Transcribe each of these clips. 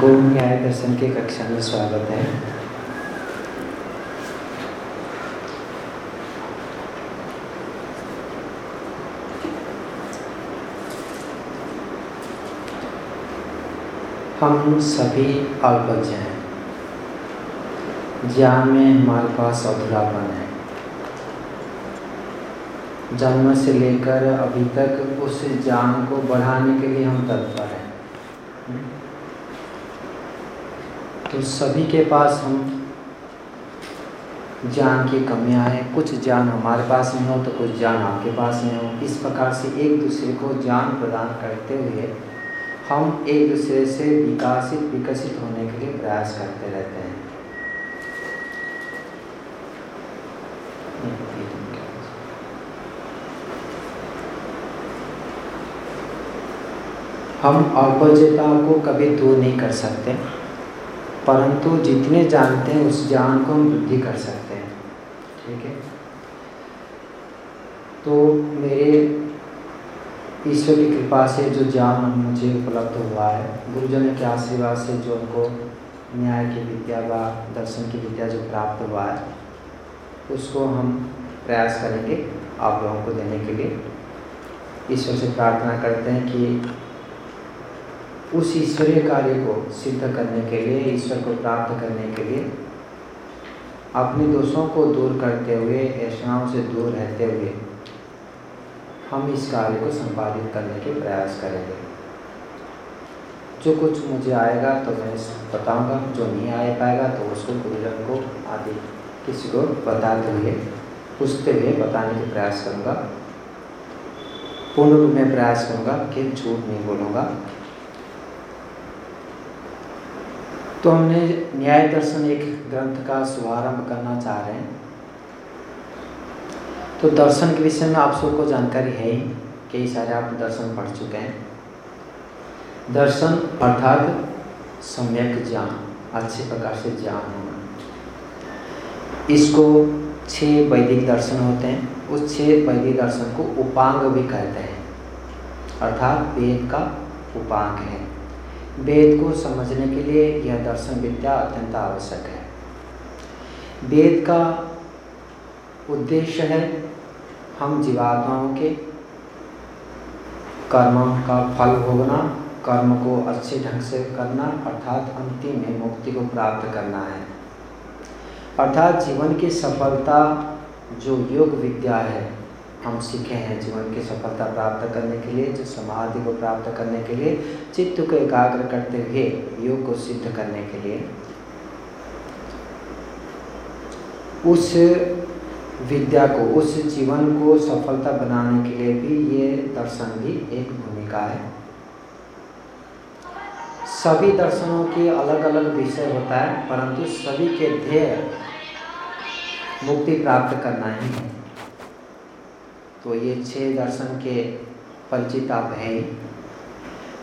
दर्शन की कक्षा में स्वागत है। हम सभी अल्पज्ञ हैं। ज्ञान में हमारे पास अधूरापन है। जन्म से लेकर अभी तक उस ज्ञान को बढ़ाने के लिए हम तत्पर तो सभी के पास हम ज्ञान की कमियाँ हैं। कुछ ज्ञान हमारे पास में हो तो कुछ ज्ञान आपके पास में हो। इस प्रकार से एक दूसरे को ज्ञान प्रदान करते हुए हम एक दूसरे से विकासित, विकसित होने के लिए प्रयास करते रहते हैं। हम अल्पज्यता को कभी दूर नहीं कर सकते। परंतु जितने जानते हैं, उस ज्ञान को हम वृद्धि कर सकते हैं। ठीक है? तो मेरे ईश्वर की कृपा से जो ज्ञान मुझे उपलब्ध हुआ है, गुरुजनों के आशीर्वाद से जो उनको न्याय की विद्या व, दर्शन की विद्या जो प्राप्त हुआ है, उसको हम प्रयास करेंगे आप लोगों को देने के लिए। ईश्वर से प्रार्थना करते हैं कि उस ईश्वरीय कार्य को सिद्ध करने के लिए, ईश्वर को प्राप्त करने के लिए, अपने दोषों को दूर करते हुए ऐसाओं से दूर रहते हुए, हम इस कार्य को संपादित करने के प्रयास करेंगे। जो कुछ मुझे आएगा तो मैं बताऊँगा, जो नहीं आ पाएगा तो उसको गुरुजन को आदि किसी को बताते हुए, पूछते हुए बताने के प्रयास करूँगा। पूर्ण रूप में प्रयास करूँगा कि झूठ नहीं बोलूँगा। तो हमने न्याय दर्शन एक ग्रंथ का शुभारंभ करना चाह रहे हैं। तो दर्शन के विषय में आप सबको जानकारी है ही कई सारे आप दर्शन पढ़ चुके हैं। दर्शन अर्थात सम्यक ज्ञान, अच्छे प्रकार से ज्ञान होना। इसको छह वैदिक दर्शन होते हैं। उस छह वैदिक दर्शन को उपांग भी कहते हैं। अर्थात वेद का उपांग है। वेद को समझने के लिए यह दर्शन विद्या अत्यंत आवश्यक है। वेद का उद्देश्य है हम जीवात्माओं के कर्म का फल भोगना, कर्म को अच्छे ढंग से करना, अर्थात अंतिम में मुक्ति को प्राप्त करना है। अर्थात जीवन की सफलता जो योग विद्या है हम सीखे हैं जीवन की सफलता प्राप्त करने के लिए, जो समाधि को प्राप्त करने के लिए, चित्त को एकाग्र करते हुए योग को सिद्ध करने के लिए। उस विद्या को, उस जीवन को सफलता बनाने के लिए भी ये दर्शन भी एक भूमिका है। सभी दर्शनों के अलग अलग विषय होता है, परंतु सभी के ध्येय मुक्ति प्राप्त करना ही है। तो ये छह दर्शन के परिचित आप हैं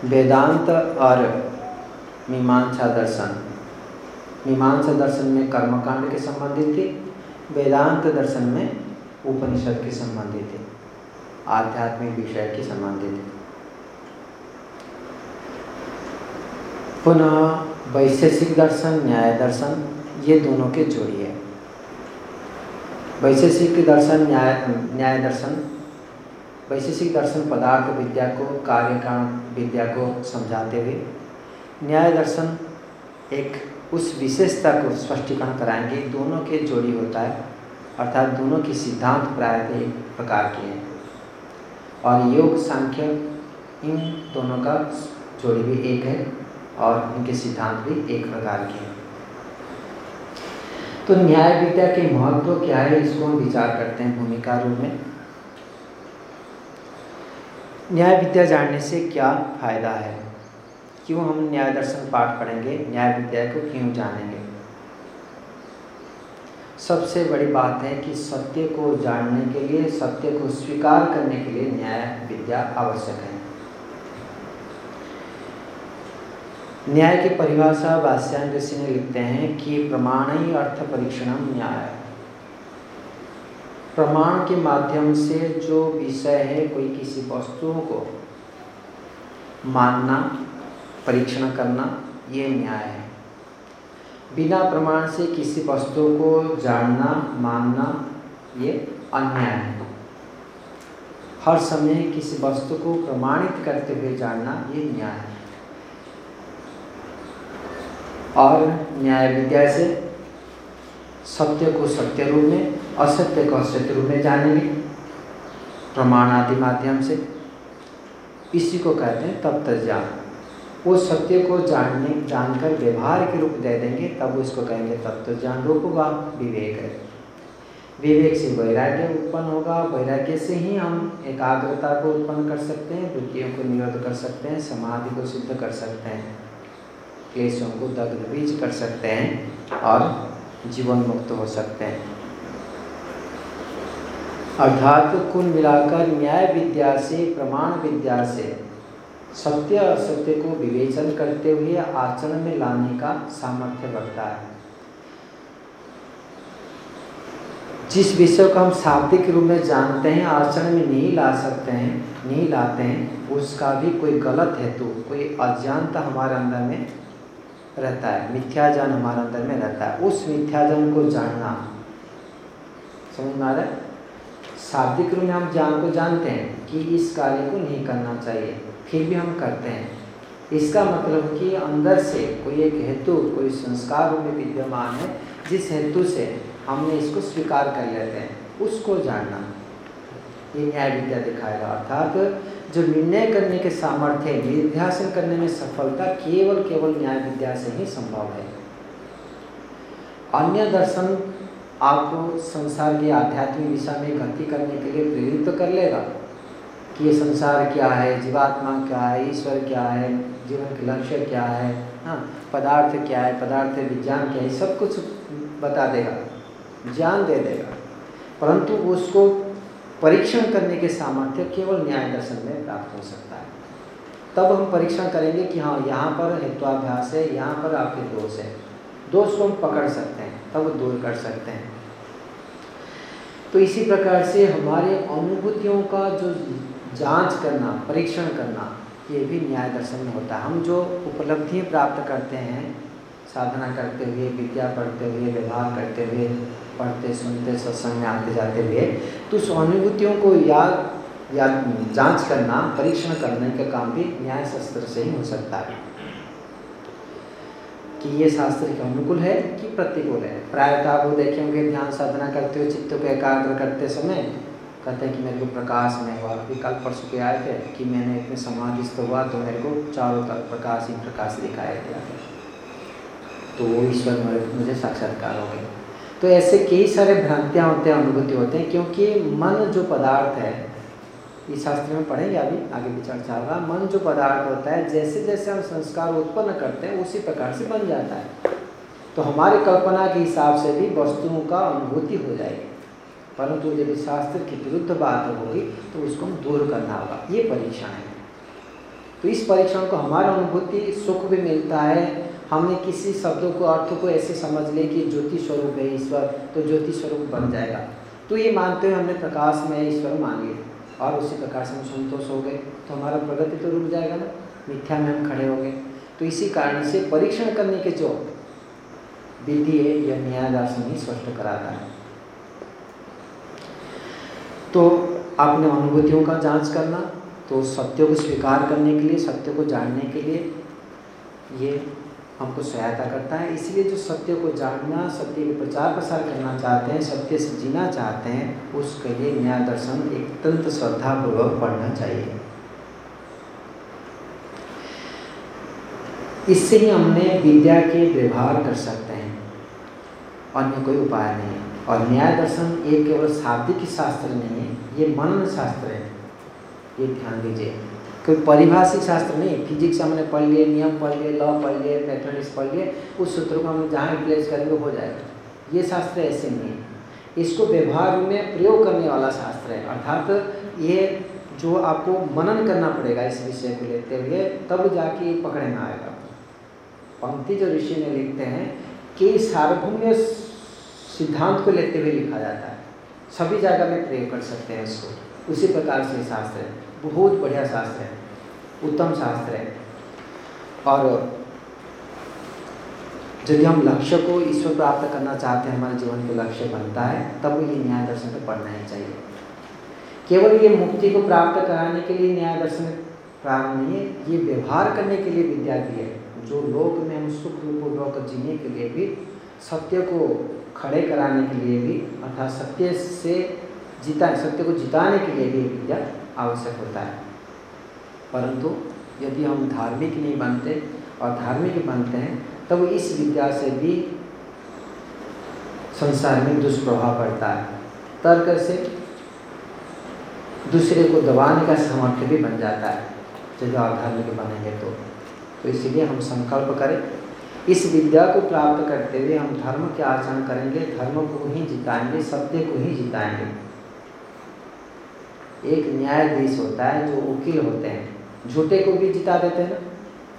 वेदांत और मीमांसा दर्शन। मीमांसा दर्शन में कर्मकांड के संबंधित थे, वेदांत दर्शन में उपनिषद के संबंधित थे, आध्यात्मिक विषय के संबंधित थे। पुनः वैशेषिक दर्शन, न्याय दर्शन, ये दोनों के जोड़ी है। वैशेषिक दर्शन, न्याय न्याय दर्शन। वैशेषिक दर्शन पदार्थ विद्या को, कार्य कारण विद्या को समझाते हुए। न्याय दर्शन एक उस विशेषता को स्पष्टीकरण कराएँगे, दोनों के जोड़ी होता है, अर्थात दोनों के सिद्धांत प्राय एक प्रकार के हैं। और योग सांख्य, इन दोनों का जोड़ी भी एक है, और इनके सिद्धांत भी एक प्रकार के हैं। तो न्याय विद्या के महत्व क्या है, इसको हम विचार करते हैं भूमिका रूप में। न्याय विद्या जानने से क्या फ़ायदा है? क्यों हम न्याय दर्शन पाठ पढ़ेंगे? न्याय विद्या को क्यों जानेंगे? सबसे बड़ी बात है कि सत्य को जानने के लिए, सत्य को स्वीकार करने के लिए न्याय विद्या आवश्यक है। न्याय की परिभाषा वास्यान ऋषि ने लिखते हैं कि प्रमाण ही अर्थ परीक्षण न्याय। प्रमाण के माध्यम से जो विषय है, कोई किसी वस्तुओं को मानना, परीक्षण करना, ये न्याय है। बिना प्रमाण से किसी वस्तु को जानना, मानना, ये अन्याय है। हर समय किसी वस्तु को प्रमाणित करते हुए जानना, ये न्याय है। और न्याय विद्या से सत्य को सत्य रूप में, असत्य को असत्य रूप में जानेंगे प्रमाण आदि माध्यम से। इसी को कहते हैं तब तक ज्ञान वो सत्य को जानने, जानकर व्यवहार के रूप दे देंगे, तब उसको कहेंगे तत्व ज्ञान रूप होगा विवेक है। विवेक से वैराग्य उत्पन्न होगा, वैराग्य से ही हम एकाग्रता को उत्पन्न कर सकते हैं वृत्तियों को निरोध कर सकते हैं, समाधि को सिद्ध कर सकते हैं। क्लेशों को दग्ध बीज कर सकते हैं और जीवन मुक्त हो सकते हैं। अर्थात कुल मिलाकर न्याय विद्या से, प्रमाण विद्या से, सत्य असत्य को विवेचन करते हुए आचरण में लाने का सामर्थ्य बढ़ता है। जिस विषय को हम शाब्दिक रूप में जानते हैं, आचरण में नहीं ला सकते हैं, नहीं लाते हैं, उसका भी कोई गलत हेतु, कोई अज्ञानता हमारे अंदर में रहता है। मिथ्याजान हमारे अंदर में रहता है। उस मिथ्याजान को जानना। समझ में आ शाब्दिक रूप में हम जान को जानते हैं कि इस कार्य को नहीं करना चाहिए। फिर भी हम करते हैं। इसका मतलब कि अंदर से कोई एक हेतु, कोई संस्कार में विद्यमान है, जिस हेतु से हमने इसको स्वीकार कर लेते हैं, उसको जानना। ये न्याय विद्या दिखाएगा। अर्थात जो निर्णय करने के सामर्थ्य निर्ध्यासन करने में सफलता केवल केवल न्याय विद्या से ही संभव है। अन्य दर्शन आपको संसार की आध्यात्मिक दिशा में गति करने के लिए प्रेरित तो कर लेगा कि ये संसार क्या है, जीवात्मा क्या है, ईश्वर क्या है, जीवन के लक्ष्य क्या है हाँ पदार्थ क्या है, पदार्थ विज्ञान क्या है, सब कुछ बता देगा, ज्ञान दे देगा। परंतु उसको परीक्षण करने के सामर्थ्य केवल न्याय दर्शन में प्राप्त हो सकता है। तब हम परीक्षण करेंगे कि हाँ यहाँ पर हित्वाभ्यास है, यहाँ पर आपके दोष है। दोष को हम पकड़ सकते हैं, तब दूर कर सकते हैं। तो इसी प्रकार से हमारे अनुभूतियों का जो जाँच करना, परीक्षण करना, ये भी न्याय दर्शन में होता है। हम जो उपलब्धि प्राप्त करते हैं, साधना करते हुए, विद्या पढ़ते हुए, व्यवहार करते हुए पढ़ते, सुनते, सत्संग में आते जाते हुए तो उस अनुभूतियों को याद या जाँच करना, परीक्षण करने का काम भी न्याय शास्त्र से ही हो सकता है। कि ये शास्त्र के अनुकूल है कि प्रतिकूल है? प्रायतः वो देखेंगे ध्यान साधना करते हुए, चित्त को एकाग्र करते समय, कहते हैं कि मेरे को प्रकाश में हुआ, अभी कल परसों के आए थे, कि मैंने इतने समाधिस्थ हुआ तो मेरे को चारों तरफ़ प्रकाश ही प्रकाश दिखाया गया तो वो ईश्वर मुझे साक्षात्कार हो गए। तो ऐसे कई सारे भ्रांतियाँ होते हैं, अनुभूति होते हैं, क्योंकि मन जो पदार्थ है इस शास्त्र में पढ़ेंगे अभी, आगे भी चर्चा होगा, मन जो पदार्थ होता है जैसे जैसे हम संस्कार उत्पन्न करते हैं, उसी प्रकार से बन जाता है। तो हमारी कल्पना के हिसाब से भी वस्तुओं का अनुभूति हो जाएगी। परंतु यदि शास्त्र के विरुद्ध बात होगी तो उसको हम दूर करना होगा। ये परीक्षण है। तो इस परीक्षण को हमारा अनुभूति सुख भी मिलता है हमने किसी शब्दों को, अर्थ को ऐसे समझ ले कि ज्योति स्वरूप है, ईश्वर तो ज्योति स्वरूप बन जाएगा। तो ये मानते हुए हमने प्रकाश में ईश्वर मान लिया। और उसी प्रकार से हम संतोष हो गए। तो हमारा प्रगति तो रुक जाएगा ना। मिथ्या में हम खड़े हो गए। तो इसी कारण से परीक्षण करने के जो विधि है, यह न्याय दर्शन ही स्पष्ट कराता है तो अपने अनुभूतियों का जाँच करना तो सत्य को स्वीकार करने के लिए, सत्य को जानने के लिए ये हमको सहायता करता है। इसलिए जो सत्य को जानना, सत्य के प्रचार प्रसार करना चाहते हैं, सत्य से जीना चाहते हैं, उसके लिए न्याय दर्शन एक अत्यंत श्रद्धापूर्वक पढ़ना चाहिए। इससे ही हमने विद्या के व्यवहार कर सकते हैं। अन्य कोई उपाय नहीं है। और न्याय दर्शन ये केवल शाब्दिक शास्त्र नहीं है, ये मनन शास्त्र है। ये ध्यान दीजिए। कोई परिभाषिक शास्त्र नहीं फिजिक्स हमने पढ़ लिए, नियम पढ़ लिए लॉ पढ़ लिए मैथमेटिक्स पढ़ लिए, उस सूत्र को हम जहाँ रिप्लेस करेंगे हो जाएगा। ये शास्त्र ऐसे नहीं है। इसको व्यवहार में प्रयोग करने वाला शास्त्र है। अर्थात ये जो आपको मनन करना पड़ेगा इस विषय को लेते हुए, तब जाके पकड़े में आएगा। पंक्ति जो ऋषि ने लिखते हैं, कि सार्वभौम्य सिद्धांत को लेते हुए लिखा जाता है। सभी जगह में प्रयोग कर सकते हैं इसको उसी प्रकार से शास्त्र है। बहुत बढ़िया शास्त्र है, उत्तम शास्त्र है। और यदि हम लक्ष्य को ईश्वर प्राप्त करना चाहते हैं, हमारे जीवन का लक्ष्य बनता है, तब ये न्याय दर्शन को पढ़ना ही चाहिए। केवल ये मुक्ति को प्राप्त कराने के लिए न्याय दर्शन प्रारंभ नहीं है, ये व्यवहार करने के लिए विद्या भी है। जो लोक में हम सुख रूप पूर्वक जीने के लिए भी, सत्य को खड़े कराने के लिए भी, अर्थात सत्य से जीता, सत्य को जिताने के लिए भी विद्या आवश्यक होता है। परंतु यदि हम धार्मिक नहीं बनते और धार्मिक बनते हैं, तब तो इस विद्या से भी संसार में दुष्प्रभाव पड़ता है। तर्क से दूसरे को दबाने का सामर्थ्य भी बन जाता है। यदि आप धार्मिक बनेंगे तो तो इसीलिए हम संकल्प करें। इस विद्या को प्राप्त करते हुए हम धर्म के आचरण करेंगे, धर्म को ही जिताएँगे, सत्य को ही जिताएँगे। एक न्यायाधीश होता है जो वकील होते हैं। झूठे को भी जिता देते हैं ना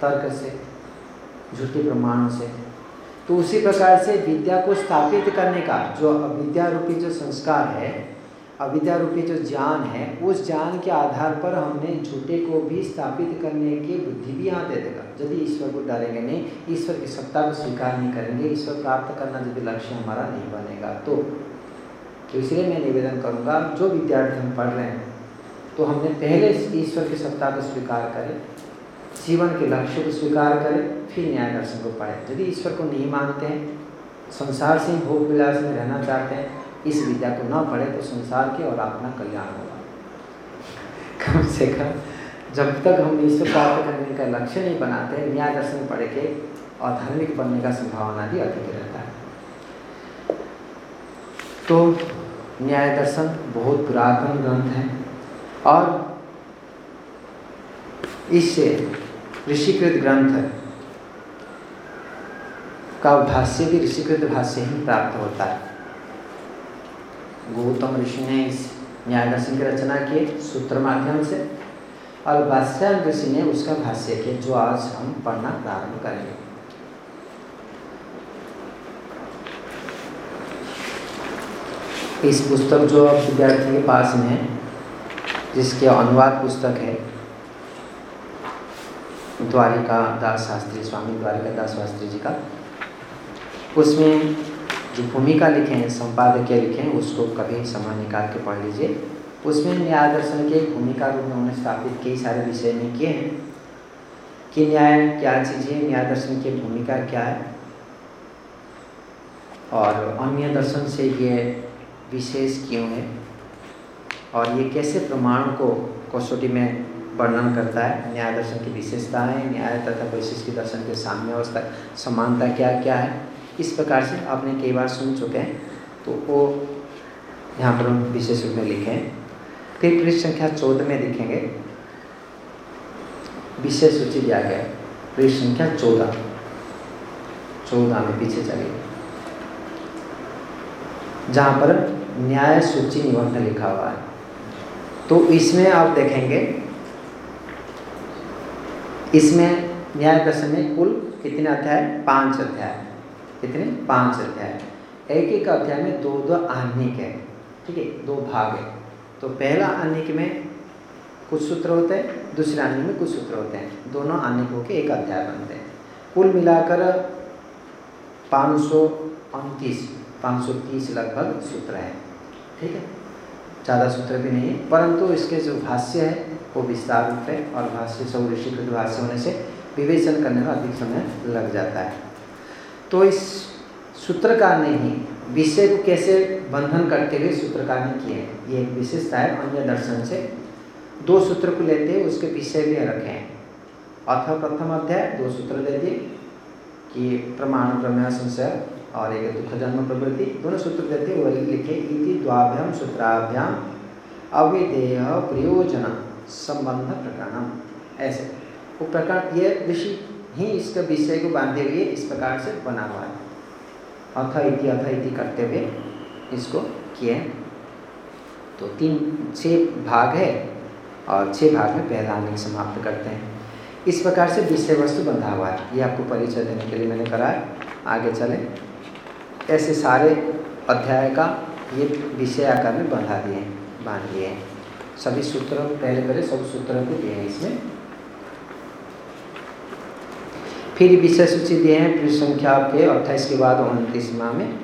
तर्क से झूठे प्रमाणों से। तो उसी प्रकार से विद्या को स्थापित करने का जो अविद्या रूपी जो संस्कार है अविद्या रूपी जो ज्ञान है उस ज्ञान के आधार पर हमने झूठे को भी स्थापित करने की बुद्धि भी यहाँ दे देगा। यदि ईश्वर को डरेंगे नहीं ईश्वर की सत्ता को स्वीकार नहीं करेंगे ईश्वर प्राप्त करना यदि लक्ष्य हमारा नहीं बनेगा तो, तो इसलिए मैं निवेदन करूँगा जो विद्यार्थी हम पढ़ रहे हैं तो हमने पहले ईश्वर की सत्ता को स्वीकार करें, जीवन के लक्ष्य को स्वीकार करें, फिर न्याय दर्शन को पढ़ें यदि ईश्वर को नहीं मानते हैं, संसार से ही भोग विलास में रहना चाहते हैं, इस विद्या को न पढ़े तो संसार के और अपना कल्याण होगा। कम से कम जब तक हम ईश्वर प्राप्त करने का लक्ष्य नहीं बनाते न्याय दर्शन पढ़ के और धार्मिक बनने का संभावना भी अधिक रहता है। तो न्याय दर्शन बहुत पुरातन ग्रंथ है। और इससे ऋषिकृत ग्रंथ का भाष्य भी ऋषिकृत भाष्य ही प्राप्त होता है। गौतम ऋषि ने इस न्याय दर्शन की रचना की सूत्र माध्यम से और भाष्य ऋषि ने उसका भाष्य किया, जो आज हम पढ़ना प्रारंभ करेंगे। इस पुस्तक जो विद्यार्थी के पास में है जिसके अनुवाद पुस्तक है द्वारिका दास शास्त्री, स्वामी द्वारिका दास शास्त्री जी का। उसमें जो भूमिका लिखे हैं, संपादकीय लिखे हैं, उसको कभी समय निकाल के पढ़ लीजिए। उसमें न्याय दर्शन के भूमिका रूप में उन्होंने स्थापित कई सारे विषय में किए हैं। कि न्याय क्या चीज़ है न्याय दर्शन की भूमिका क्या है? और अन्य दर्शन से ये विशेष क्यों है? और ये कैसे प्रमाण को कसौटी में वर्णन करता है? न्याय दर्शन की विशेषताएँ न्याय तथा वैशिष्ट दर्शन के सामने अवस्था, समानता क्या क्या है? इस प्रकार से आपने कई बार सुन चुके हैं तो वो यहाँ पर हम विशेष रूप में लिखे। हैं फिर पृष्ठ संख्या चौदह में लिखेंगे विशेष सूची दिया गया पृष्ठ संख्या चौदह। चौदह में पीछे चलिए। जहाँ पर न्याय सूची निबंध लिखा हुआ है। तो इसमें आप देखेंगे, इसमें न्याय दर्शन में कुल कितने अध्याय? पाँच अध्याय। कितने? पाँच अध्याय। एक एक अध्याय में दो दो आह्निक है, ठीक है? दो भाग है। तो पहला आह्निक में कुछ सूत्र होते हैं, दूसरे आह्निक में कुछ सूत्र होते हैं। दोनों आह्निकों के एक अध्याय बनते हैं। कुल मिलाकर पाँच सौ उनतीस पाँच सौ तीस लगभग सूत्र है, ठीक है? ज़्यादा सूत्र भी नहीं है परंतु इसके जो भाष्य है, वो विस्तार रूप है और भाष्य सब ऋषिकृत भाष्य होने से विवेचन करने में अधिक समय लग जाता है। तो इस सूत्रकार ने ही विषय को कैसे बंधन करते हुए सूत्रकार ने किए हैं, ये एक विशेषता है, अन्य दर्शन से दो सूत्र को लेते हैं उसके विषय भी रखे हैं। अथ प्रथम अध्याय, दो सूत्र दे दिए, कि प्रमाण प्रमेय संशय और एक दुख जन्म प्रवृत्ति, दोनों सूत्र देते हैं, वही लिखे इति द्वाभ्याम सूत्राभ्याम अविधेय प्रयोजन संबंध प्रकरण ऐसे। वो प्रकार ये ऋषि ही इसके विषय को बांधे हुए इस प्रकार से बना हुआ है। अथ इति अथ इति करते हुए इसको किए तो तीन छः भाग है और छः भाग में पहला समाप्त करते हैं। इस प्रकार से विषय वस्तु बंधा हुआ है। ये आपको परिचय देने के लिए मैंने कराया आगे चले। ऐसे सारे अध्याय का ये विषय आकार में बंधा दिए बाँध दिए हैं। सभी सूत्र, पहले पहले सब सूत्र को दिए हैं इसमें। फिर विषय सूची दिए हैं, फिर संख्या के अट्ठाईस के बाद उनतीस माह में।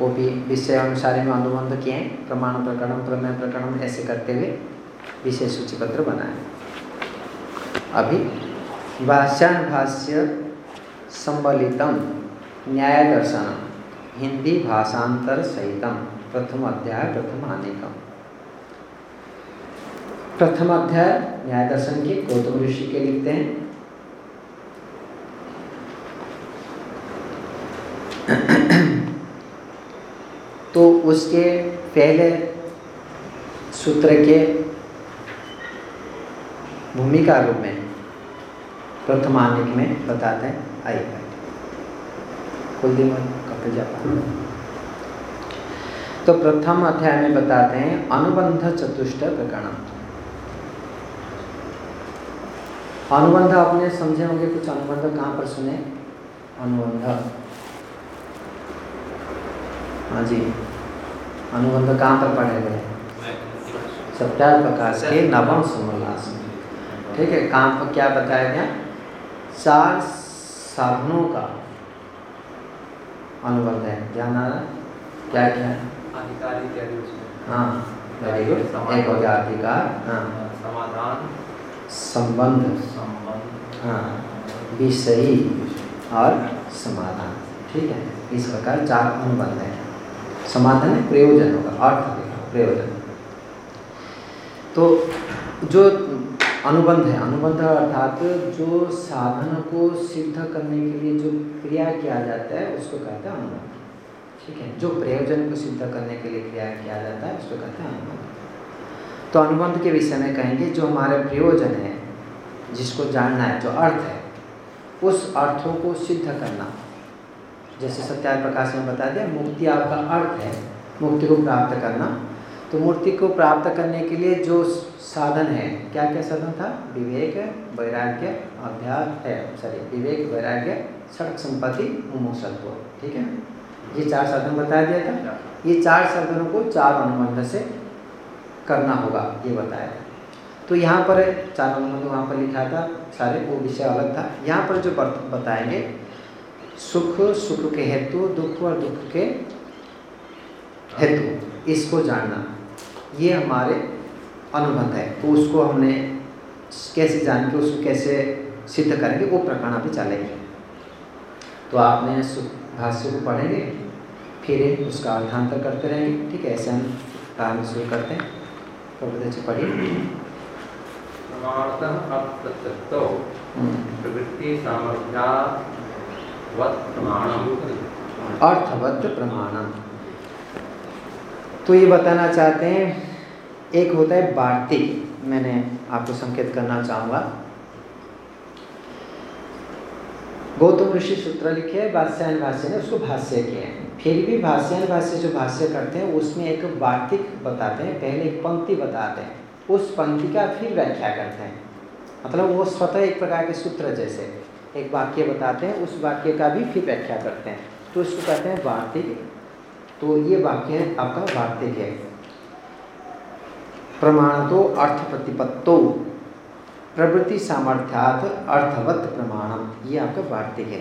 वो भी विषय अनुसार में अनुबंध किए हैं, प्रमाण प्रकरण, प्रमेय प्रकरण ऐसे करते हुए विषय सूची पत्र बनाए। अभी भाष्यान भाष्य संबलितम। न्याय दर्शन हिंदी भाषांतर सहितम, प्रथम अध्याय, प्रथम अनेकम प्रथम अध्याय न्याय दर्शन के गौतम ऋषि के लिखते हैं। तो उसके पहले सूत्र के भूमिका रूप में प्रथमानिक में बताते हैं, आइए। कुलदीप कपिल जापा तो प्रथम अध्याय में बताते हैं, अनुबंध चतुष्ट प्रकरण। अनुबंध आपने समझे होंगे, कुछ अनुबंध कहाँ पर सुने? अनुबंध। हाँ जी। अनुबंध कहाँ पर पढ़े गए? सत्यार प्रकाश के नवम समोल्लास में। ठीक है, कहाँ पर क्या बताया गया? चार साधनों का। अनुबंध है। ध्यान आ रहा क्या क्या? है हाँ वेरी गुड एक हो गया अधिकार हाँ। समाधान। संबंध। संबंध। हाँ विषयी और समाधान। ठीक है? इस प्रकार चार अनुबंध है समाधान है प्रयोजन होगा अर्थ प्रयोजन। तो जो अनुबंध है। अनुबंध अर्थात जो साधन को सिद्ध करने के लिए जो क्रिया किया जाता है, उसको कहते हैं अनुबंध। ठीक है? जो प्रयोजन को सिद्ध करने के लिए क्रिया किया जाता है, उसको कहते हैं अनुबंध। तो अनुबंध के विषय में कहेंगे, जो हमारे प्रयोजन है, जिसको जानना है, जो अर्थ है, उस अर्थों को सिद्ध करना। जैसे सत्याग प्रकाश ने बता दिया, मुक्ति आपका अर्थ है, मुक्ति को प्राप्त करना। तो मूर्ति को प्राप्त करने के लिए जो साधन है। क्या क्या साधन था? विवेक वैराग्य अभ्यास है सॉरी विवेक वैराग्य सड़क संपत्ति मुमुक्षत्व ठीक है? ये चार साधन बताया दिया था। ये चार साधनों को चार अनुबंध से करना होगा ये बताया तो यहाँ पर चार अनुबंध वहाँ पर लिखा था सारे वो विषय अलग था। यहाँ पर जो बताएँगे सुख सुख के हेतु दुख और दुख के हेतु इसको जानना। ये हमारे अनुभव है। तो उसको हमने कैसे जान के उसको कैसे सिद्ध करेंगे वो प्रकरण अभी चलेंगे। तो आपने भाष्य को पढ़ेंगे फिर उसका अर्थांतर करते रहेंगे। ठीक है ऐसे हम प्रारंभ शुरू करते हैं। प्रभुदेव जी पढ़िए। हम्म। अर्थवत प्रमाणम। तो ये बताना चाहते हैं एक होता है वार्तिक मैंने आपको संकेत करना चाहूँगा। गौतम ऋषि सूत्र लिखे है भाष्यायन भाष्य ने उसको भाष्य किए हैं। फिर भी भाष्यायन भाष्य जो भाष्य करते हैं, उसमें एक वार्तिक बताते हैं, पहले एक पंक्ति बताते हैं। उस पंक्ति का फिर व्याख्या करते हैं। मतलब वो स्वतः एक प्रकार के सूत्र जैसे एक वाक्य बताते हैं, उस वाक्य का भी फिर व्याख्या करते हैं। तो उसको कहते हैं वार्तिक तो ये वाक्य आपका वार्तिक है। प्रमाण तो अर्थ प्रतिपत्तो प्रवृत्ति सामर्थ्यात अर्थवत प्रमाणम। ये आपका वार्तिक है।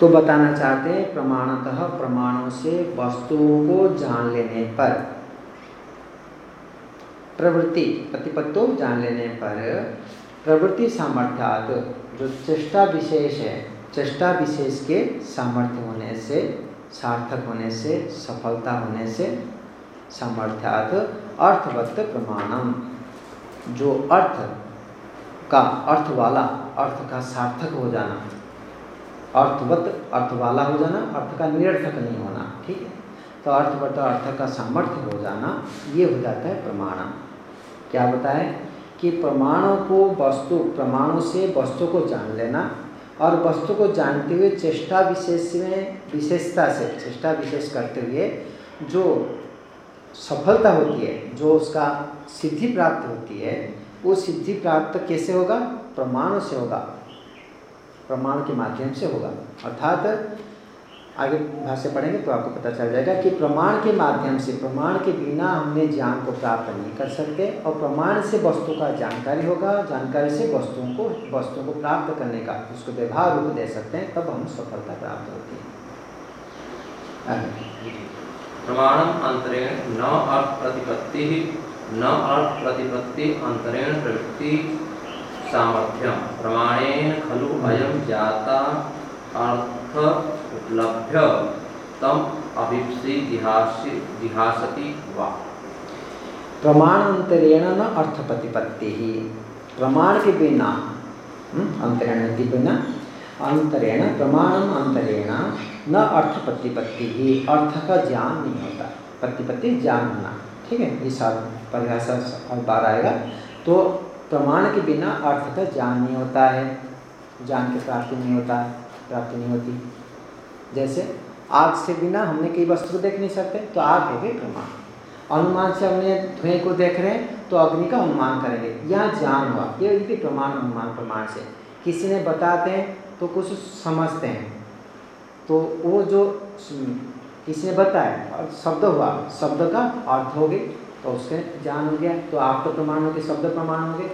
तो बताना चाहते हैं प्रमाणतः प्रमाणों से वस्तुओं को जान लेने पर। प्रवृत्ति प्रतिपत्तो जान लेने पर प्रवृत्ति सामर्थ्यात जो चेष्टा विशेष है, चेष्टा विशेष के सामर्थ्य होने से सार्थक होने से, सफलता होने से सामर्थ्यात अर्थवत प्रमाणम। जो अर्थ का, अर्थ वाला, अर्थ का सार्थक हो जाना, अर्थवत, अर्थ वाला हो जाना, अर्थ का निरर्थक नहीं होना, ठीक है? तो अर्थवत, अर्थ का सामर्थ्य हो जाना, ये हो जाता है प्रमाणम। क्या बताए कि प्रमाणों को, वस्तु, प्रमाणों से वस्तु को जान लेना और वस्तु को जानते हुए चेष्टा विशेष में, विशेषता से, चेष्टा विशेष करते हुए जो सफलता होती है, जो उसका सिद्धि प्राप्त होती है, वो सिद्धि प्राप्त कैसे होगा? प्रमाण से होगा। प्रमाण के माध्यम से होगा। अर्थात आगे भाष्य पढ़ेंगे तो आपको पता चल जाएगा कि प्रमाण के माध्यम से, प्रमाण के बिना हमने ज्ञान को प्राप्त नहीं कर सकते और प्रमाण से वस्तु का जानकारी होगा, जानकारी से वस्तुओं को वस्तुओं को प्राप्त करने का, उसको व्यवहार रूप दे सकते हैं, तब हम सफलता प्राप्त होती है। प्रमाणम अंतरेण न अर्थ प्रतिपत्ति न अर्थ प्रतिपत्ति अंतरेण प्रवृत्ति सामर्थ्यम। प्रमाणेन खलु अयम जाता अर्थ उपलभ्य तम अभिप्सी जिहासति वा। प्रमाण अंतरेण न अर्थ प्रतिपत्ति ही प्रमाण के बिना हम्म, अंतरेण के बिना अंतरेण प्रमाण अंतरेण न अर्थ प्रतिपत्ति ही अर्थ का ज्ञान नहीं होता। प्रतिपत्ति ज्ञान होना ठीक है? ये सब परिभाषा बार आएगा। तो प्रमाण के बिना अर्थ का ज्ञान नहीं होता है। ज्ञान की प्राप्ति नहीं होता प्राप्ति नहीं होती। जैसे आग से बिना हमने कई वस्तु को देख नहीं सकते तो आग हो गई प्रमाण। अनुमान से हमने धुएँ को देख रहे हैं तो अग्नि का अनुमान करेंगे। यहाँ ज्ञान हुआ, ये भी प्रमाण, अनुमान, प्रमाण से। किसी ने बताते हैं तो कुछ समझते हैं। तो वो जो किसी ने बताया, और शब्द हुआ, शब्द का अर्थ हो गई तो उसके ज्ञान हो गया तो आप तो प्रमाण हो गए शब्द प्रमाण हो गए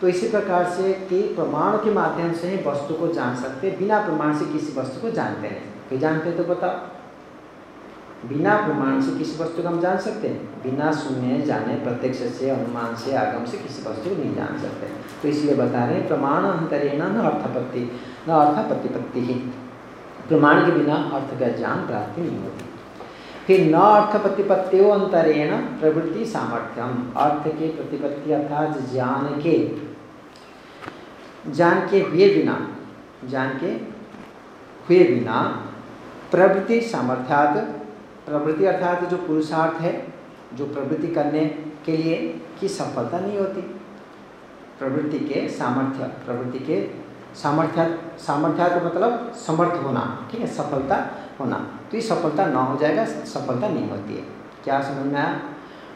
तो इसी प्रकार से कि प्रमाण के माध्यम से ही वस्तु को जान सकते बिना प्रमाण से किसी वस्तु को जानते हैं। कोई जानते तो बताओ। बिना प्रमाण से किसी वस्तु को हम जान सकते हैं? बिना सुने, जाने, प्रत्यक्ष से, अनुमान से, आगम से किसी वस्तु को नहीं जान सकते तो इसलिए बता रहे हैं, प्रमाण अंतरेण न अर्थपत्ति, न अर्थ प्रतिपत्ति ही। प्रमाण के बिना अर्थ का ज्ञान प्राप्ति नहीं होती। फिर न अर्थ प्रतिपत्ति अंतरेण प्रवृत्ति सामर्थ्यम। अर्थ के प्रतिपत्ति अर्थात ज्ञान के। ज्ञान के हुए बिना, ज्ञान के हुए बिना प्रवृत्ति सामर्थ्यात, प्रवृत्ति अर्थात जो पुरुषार्थ है, जो प्रवृत्ति करने के लिए की सफलता नहीं होती। प्रवृत्ति के सामर्थ्य, प्रवृत्ति के सामर्थ्य सामर्थ्य का मतलब समर्थ होना, ठीक है, सफलता होना। तो ये सफलता ना हो जाएगा, सफलता नहीं होती है। क्या समझ में आया?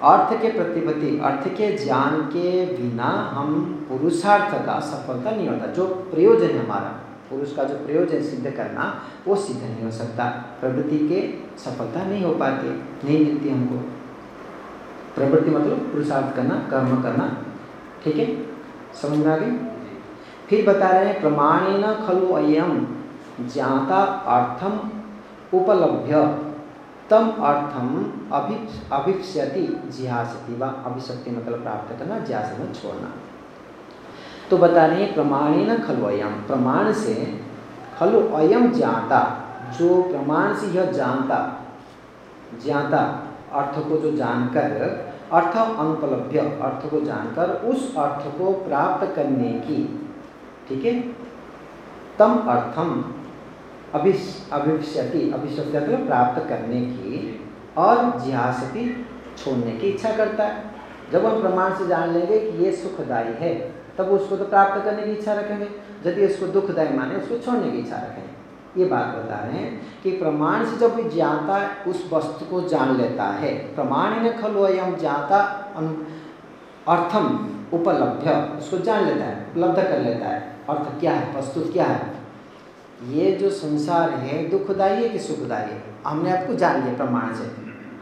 अर्थ के प्रतिपत्ति, अर्थ के ज्ञान के बिना हम पुरुषार्थ का सफलता नहीं होता, जो प्रयोजन है हमारा। पुरुष का जो प्रयोजन सिद्ध करना, वो सिद्ध नहीं हो सकता। प्रवृत्ति के सफलता नहीं हो पाती, नहीं मिलती हमको। प्रवृत्ति मतलब पुरुषार्थ करना, कर्म करना। ठीक है? समझ में आ गई? फिर बता रहे हैं, प्रमाणेन खलु अयम ज्ञाता अर्थम उपलभ्य। तम अर्थम अभिप्स्यति, जिहासति व अभिशक्ति मतलब प्राप्त करना ज्यास में छोड़ना। तो बता रहे हैं प्रमाणी न खलु अयम प्रमाण से खलु अयम जानता जो प्रमाण से यह जानता जानता अर्थ को जो जानकर, अर्थ अनुपलभ्य अर्थ को जानकर, उस अर्थ को प्राप्त करने की, ठीक है? तम अर्थम अभिष्यति अभिष्यति मतलब प्राप्त करने की और जिहासति छोड़ने की इच्छा करता है। जब हम प्रमाण से जान लेंगे कि ये सुखदायी है तब उसको तो प्राप्त करने की इच्छा रखेंगे। यदि उसको दुखदायी माने, उसको छोड़ने की इच्छा रखेंगे ये बात बता रहे हैं कि प्रमाण से जब जानता उस वस्तु को जान लेता है, प्रमाण ने खलो अयम जानता अर्थम उपलब्ध, उसको जान लेता है, उपलब्ध कर लेता है। अर्थ क्या है? वस्तु क्या है? ये जो संसार है, दुखदायी है कि सुखदायी है? हमने आपको जान लिया प्रमाण से।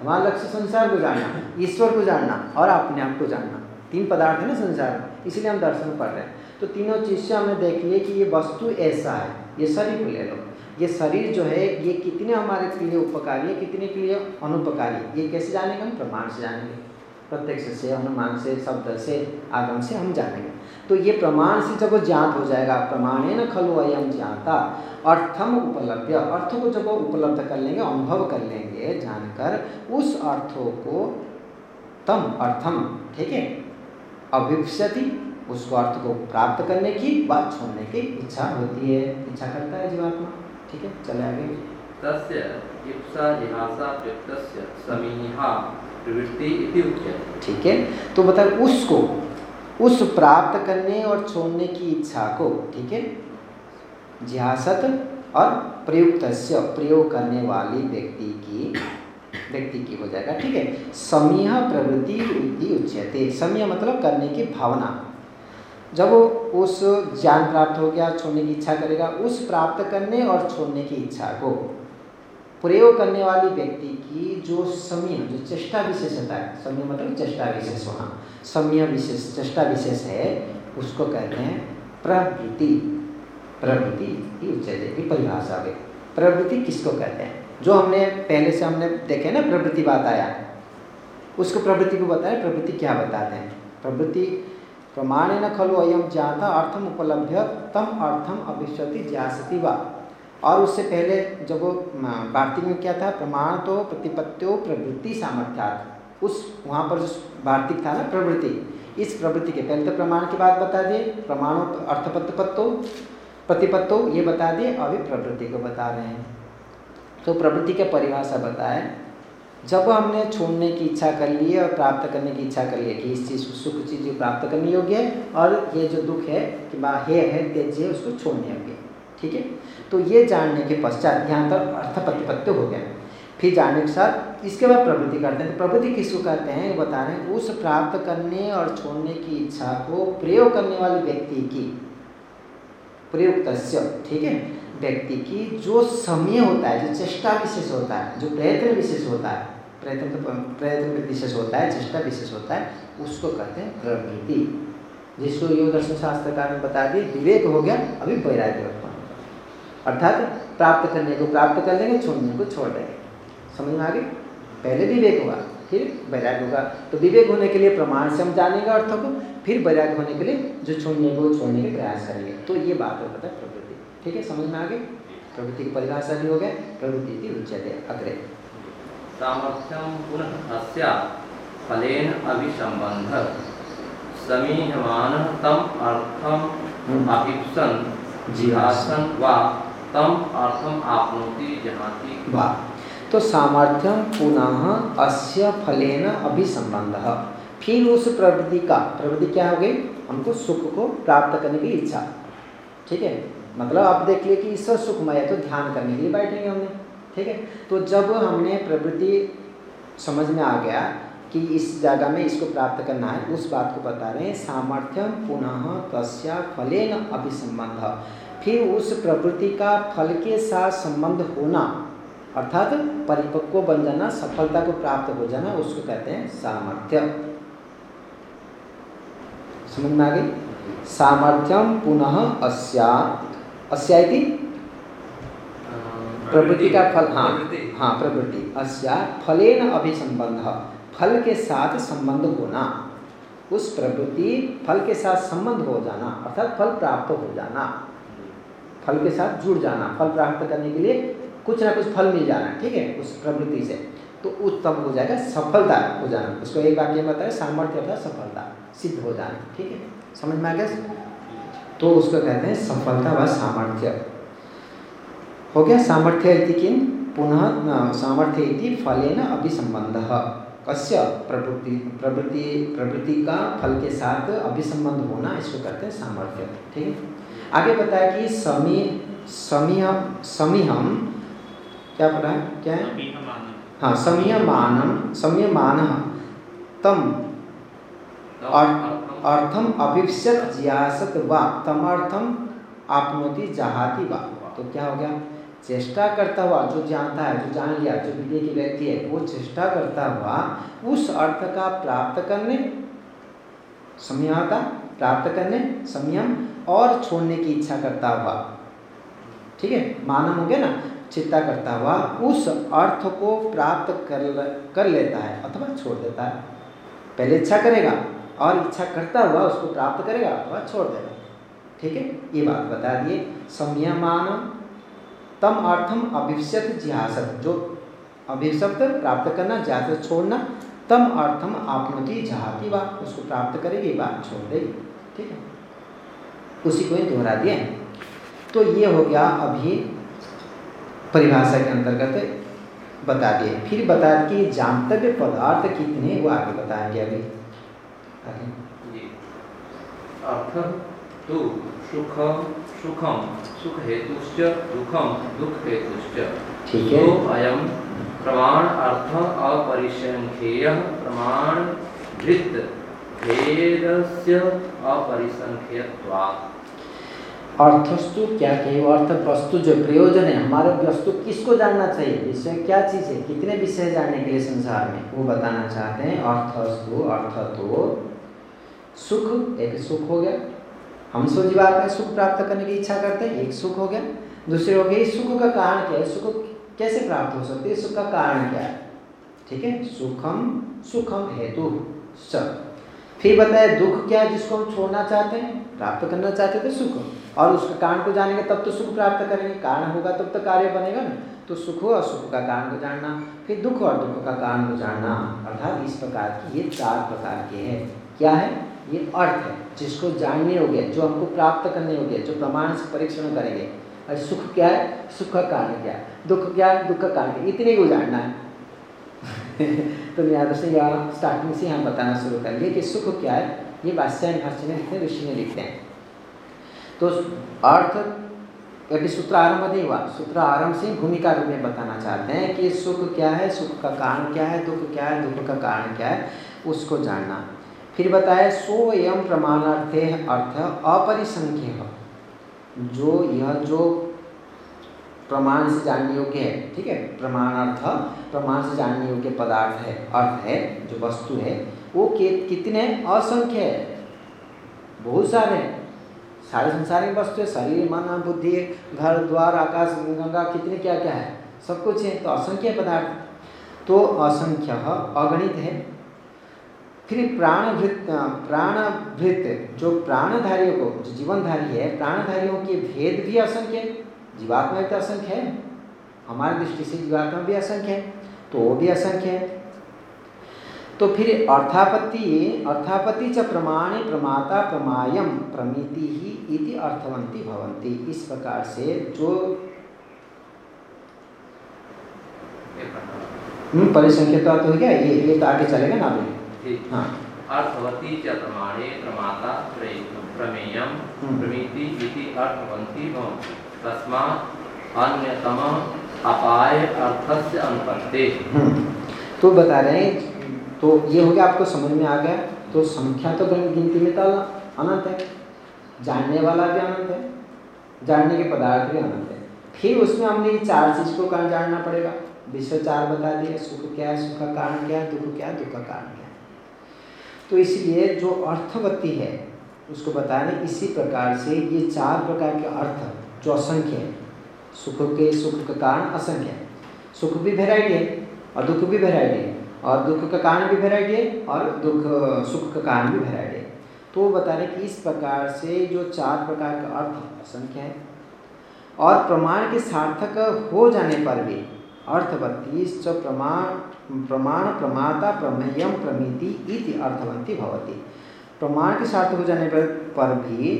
हमारा लक्ष्य संसार को जानना, ईश्वर को जानना और अपने आप को जानना। तीन पदार्थ है ना संसार में। इसलिए हम दर्शन पढ़ रहे हैं। तो तीनों चीज़ से हमने देख लिया कि ये वस्तु ऐसा है, ये शरीर को ले लो। ये शरीर जो है, ये कितने हमारे के लिए उपकारी है, कितने के लिए अनुपकारी है, ये कैसे जानेंगे हम? प्रमाण से जानेंगे। प्रत्यक्ष से अनुमान से, शब्द से, आगम से हम जानेंगे। तो ये प्रमाण से जब ज्ञात हो जाएगा, प्रमाण न खलु अयम ज्ञाता, अर्थम उपलब्ध अर्थ को जब उपलब्ध कर लेंगे, अनुभव कर लेंगे जानकर, उस अर्थों को तम, अर्थम, ठीक है? अभिप्सति उसको अर्थ को प्राप्त करने की बात छोड़ने की इच्छा होती है। इच्छा करता है जीवात्मा। ठीक है चले आगे। तस्य इप्सा जिहासा प्रत्यस्य समीहा प्रवृत्ति इति उच्यते। ठीक है तो बता उसको उस प्राप्त करने और छोड़ने की इच्छा को ठीक है जिहासत और प्रयुक्त प्रयोग करने वाली व्यक्ति की व्यक्ति की हो जाएगा, ठीक है? समीह प्रवृत्ति उच्यते। समीह मतलब करने की भावना। जब उस ज्ञान प्राप्त हो गया, छोड़ने की इच्छा करेगा, उस प्राप्त करने और छोड़ने की इच्छा को प्रयोग करने वाली व्यक्ति की जो समय जो चेष्टा विशेषता है समय मतलब चेष्टा विशेष होना। समय विशेष, चेष्टा विशेष है, उसको कहते हैं प्रवृत्ति। प्रवृत्ति की उच्चते परिभाषा में। प्रवृत्ति किसको कहते हैं? जो हमने पहले से हमने देखे ना, प्रवृत्ति बात आया उसको प्रवृत्ति को बताया, प्रवृत्ति क्या बताते हैं? प्रवृत्ति प्रमाणेन खलु अयम ज्ञाता अर्थम उपलब्ध तम अर्थम अभिष्यति ज्ञासति वा। और उससे पहले जब वो वार्तिक में क्या था? प्रमाण तो प्रतिपत्तो प्रवृत्ति सामर्थ्यात। उस, वहाँ पर जो वार्तिक था ना, प्रवृत्ति, इस प्रवृत्ति के पहले तो प्रमाण की बात बता दिए, प्रमाणों अर्थपत्तो प्रतिपत्तो, ये बता दिए, अभी प्रवृत्ति को बता रहे हैं। तो प्रवृत्ति का परिभाषा बताए, जब हमने छोड़ने की इच्छा कर ली है और प्राप्त करने की इच्छा कर ली है कि इस चीज़ को सुख चीज़ प्राप्त करनी योग्य है और ये जो दुख है कि हे, है तेज है, उसको छोड़ने योग्य ठीक है? तो ये जानने के पश्चात यहाँ तक अर्थ प्रतिपत्ति हो गया। फिर जानने के साथ इसके बाद प्रवृत्ति करते हैं। तो प्रवृत्ति किसको कहते हैं? बता रहे हैं, उस प्राप्त करने और छोड़ने की इच्छा को प्रयोग करने वाले व्यक्ति की प्रयुक्त ठीक है? व्यक्ति की जो समय होता है, जो चेष्टा विशेष होता है, जो प्रयत्न विशेष होता है, प्रयत्न तो प्रयत्न विशेष होता है, चेष्टा विशेष होता है, उसको कहते हैं प्रवृत्ति। जिसको योग दर्शन शास्त्रकार ने बता दिए, विवेक हो गया, अभी वैराग्य अर्थात प्राप्त करने को प्राप्त कर लेंगे, छोड़ने को छोड़ देंगे। समझ में आ गई? पहले विवेक हुआ, फिर वैराग्य होगा। तो विवेक होने के लिए प्रमाण से हम जानेंगे अर्थों को, फिर वैराग्य होने के लिए जो छोड़ने को, छोड़ने के प्रयास करेंगे। तो ये बात है प्रवृत्ति। ठीक है समझ में आ गई? प्रवृत्ति की परिभाषा भी हो गया प्रवृत्ति की उच्चते अग्रे। सामर्थ्यम पुनः अस्या फलेन अभिसंबंध समीहमान तम अर्थम हम्म। अभिप्सन जिहासन वा तम अर्थम आपनोति जहाति वा। तो सामर्थ्यम पुनः अस्य फलेन अभिसंबंध फिर उस प्रवृत्ति का प्रवृत्ति क्या हो गई? हमको सुख को प्राप्त करने की इच्छा। ठीक है? मतलब आप देख लिए कि ईश्वर सुखमय है तो ध्यान करने के लिए बैठेंगे हमने, ठीक है? तो जब हमने प्रवृत्ति समझ में आ गया कि इस जगह में इसको प्राप्त करना है, उस बात को बता रहे हैं, सामर्थ्यम पुनः तस्या फलेन अभिसंबंध। फिर उस प्रवृत्ति का फल के साथ संबंध होना, अर्थात परिपक्व बन जाना, सफलता को प्राप्त हो जाना, उसको कहते हैं सामर्थ्य। समझ में आ गई? सामर्थ्यम पुनः अस्या अस्या प्रवृत्ति। का फल हाँ हाँ प्रवृत्ति। अस्या फलेन अभिसंबंध फल के साथ संबंध होना। उस प्रवृत्ति फल के साथ संबंध हो जाना अर्थात फल प्राप्त हो जाना। फल के साथ जुड़ जाना फल प्राप्त करने के लिए कुछ ना कुछ फल मिल जाना ठीक है उस प्रवृत्ति से। तो उस तब हो जाएगा सफलता हो जाना। उसको एक बात ये बताया सामर्थ्य अर्थात सफलता सिद्ध हो जाना ठीक है। समझ में आ गया? तो उसको कहते हैं सफलता व सामर्थ्य। हो गया सामर्थ्य इति किन पुनः सामर्थ्य इति फलेन अभिसंबंध कस्य प्रवृत्ति प्रवृत्ति प्रवृत्ति का फल के साथ अभिसंबंध होना इसको कहते हैं सामर्थ्य। ठीक? आगे बताया कि समी समीहम समीहम क्या पढ़ा है? क्या है? हाँ समीयमानम समीयमान तम और अर्थम अभिष्यत जियासत व, तमर्थम आपनोति जहाती वा। तो क्या हो गया? चेष्टा करता हुआ, जो जानता है, जो जान लिया, जो विवेकी व्यक्ति है, वो चेष्टा करता हुआ उस अर्थ का प्राप्त करने समयता प्राप्त करने, संयम और छोड़ने की इच्छा करता हुआ, ठीक है? मानम हो गया ना? चिंता करता हुआ उस अर्थ को प्राप्त कर कर लेता है, अथवा छोड़ देता है। पहले इच्छा करेगा और इच्छा करता हुआ उसको प्राप्त करेगा अथवा छोड़ देगा। ठीक है? ये बात बता दिए। संयमान तम अर्थम अभिष्यत जिहासत। जो अभिशब्द प्राप्त करना ज़्यादा छोड़ना, तम अर्थम आपनोती जहाती बात उसको प्राप्त करेगी बात छोड़ देगी। ठीक है? उसी को ही दोहरा दिए। तो ये हो गया अभी परिभाषा के अंतर्गत बता दिए। फिर बता कि जानतव्य पदार्थ कितने वो आगे बताएँगे अभी। अर्थ तो सुख सुखम सुख हेतुश्च दुखम दुख हेतुश्च तो अयम प्रमाण अर्थ अपरिसंख्येय प्रमाण वृत्त भेदस्य अपरिसंख्यत्वात् अर्थस्तु क्या कहे? वो अर्थ वस्तु जो प्रयोजन है हमारे वस्तु किसको जानना चाहिए? विषय क्या चीज़ है? कितने विषय जानने के लिए संसार में? वो बताना चाहते हैं। अर्थस्तु अर्थ तो सुख, एक सुख हो गया। हम सो जीवात में सुख प्राप्त करने की इच्छा करते हैं, एक सुख हो गया। दूसरे हो गए सुख का कारण क्या है? सुख कैसे प्राप्त हो सकते है? सुख का कारण क्या है? ठीक है? सुखम सुखम हेतु, सब। फिर बताया दुख क्या है जिसको हम छोड़ना चाहते हैं? प्राप्त करना चाहते थे सुख। और उसका कारण को जानेंगे, तब तो सुख प्राप्त करेंगे। कारण होगा, तब तो कार्य बनेगा ना। तो सुख और सुख का कारण को जानना। फिर दुख और दुख का कारण को जानना। अर्थात इस प्रकार की, ये चार प्रकार के हैं। क्या है? ये अर्थ है, जिसको जानने हो गया जो हमको प्राप्त करने हो गया जो प्रमाण से परीक्षण करेंगे। और सुख क्या है? सुख का कारण क्या है? दुख क्या है? दुख का कारण इतने को जानना है। तो याद से यहाँ स्टार्टिंग से हम बताना शुरू करेंगे कि सुख क्या है? ये वास्यायन भाष्य में लिखते ऋषि में लिखते हैं। तो अर्थ, यदि सूत्र आरंभ नहीं हुआ, सूत्र आरंभ से भूमिका रूप में बताना चाहते हैं कि सुख क्या है? सुख का कारण क्या है? दुख क्या है? दुख का कारण क्या है? उसको जानना। फिर बताया सो एवं प्रमाणार्थे अर्थ अपरिसंख्य। जो यह जो प्रमाण से जानने योग्य है, ठीक है? प्रमाणार्थ, प्रमाण से जानने योग्य पदार्थ है, अर्थ है, जो वस्तु है, वो के, कितने? असंख्य है। बहुत सारे हैं। सारे संसार की वस्तु है, शरीर, मन, बुद्धि, घर, द्वार, आकाश, गंगा, कितने क्या क्या है? सब कुछ है तो असंख्य पदार्थ। तो असंख्य अगणित है। फिर प्राणभृत प्राणभृत जो प्राणधारियों को जो जीवनधारी है प्राणधारियों के भेद भी असंख्य है। जीवात्मा भी तो असंख्य है। हमारी दृष्टि से जीवात्मा भी असंख्य है तो वो भी असंख्य है। तो फिर अर्थापत्ति अर्थापत्ति च प्रमाणे प्रमाता प्रमायम प्रमिति ही इति अर्थवंती भवंती इस प्रकार से जो हम्म परिसंख्यता तो हो गया ये ये तो आगे चलेगा ना अभी। अर्थवती च प्रमाणे प्रमाता प्रमेयम हम्म। प्रमिति इति अर्थवंती भवन्ति तस्मात् अन्यतम अपाय अर्थस्य अनुपत्ति। हम्म। तो बता रहे हैं तो ये हो गया आपको समझ में आ गया तो संख्या तो गिनती में तो अनंत है। जानने वाला भी अनंत है जानने के पदार्थ भी अनंत है। फिर उसमें हमने ये चार चीज़ को कारण जानना पड़ेगा? विश्व चार बता दिए सुख क्या है सुख का कारण क्या है दुख क्या है दुख का कारण क्या है। तो इसलिए जो अर्थवती है, उसको बताने इसी प्रकार से ये चार प्रकार के अर्थ जो असंख्य है। सुख के सुख का कारण असंख्य है। सुख भी वेराइटी है और दुख भी वेराइटी है और दुख का कारण भी वेराइटी है और दुख, सुख का कारण भी वेराइटी है। तो बता रहे कि इस प्रकार से जो चार प्रकार का अर्थ असंख्य है और प्रमाण के सार्थक हो जाने पर भी अर्थवती च प्रमाण प्रमाण प्रमाता प्रमेयम प्रमिति इति अर्थवंती भवती। प्रमाण के सार्थक हो जाने पर पर भी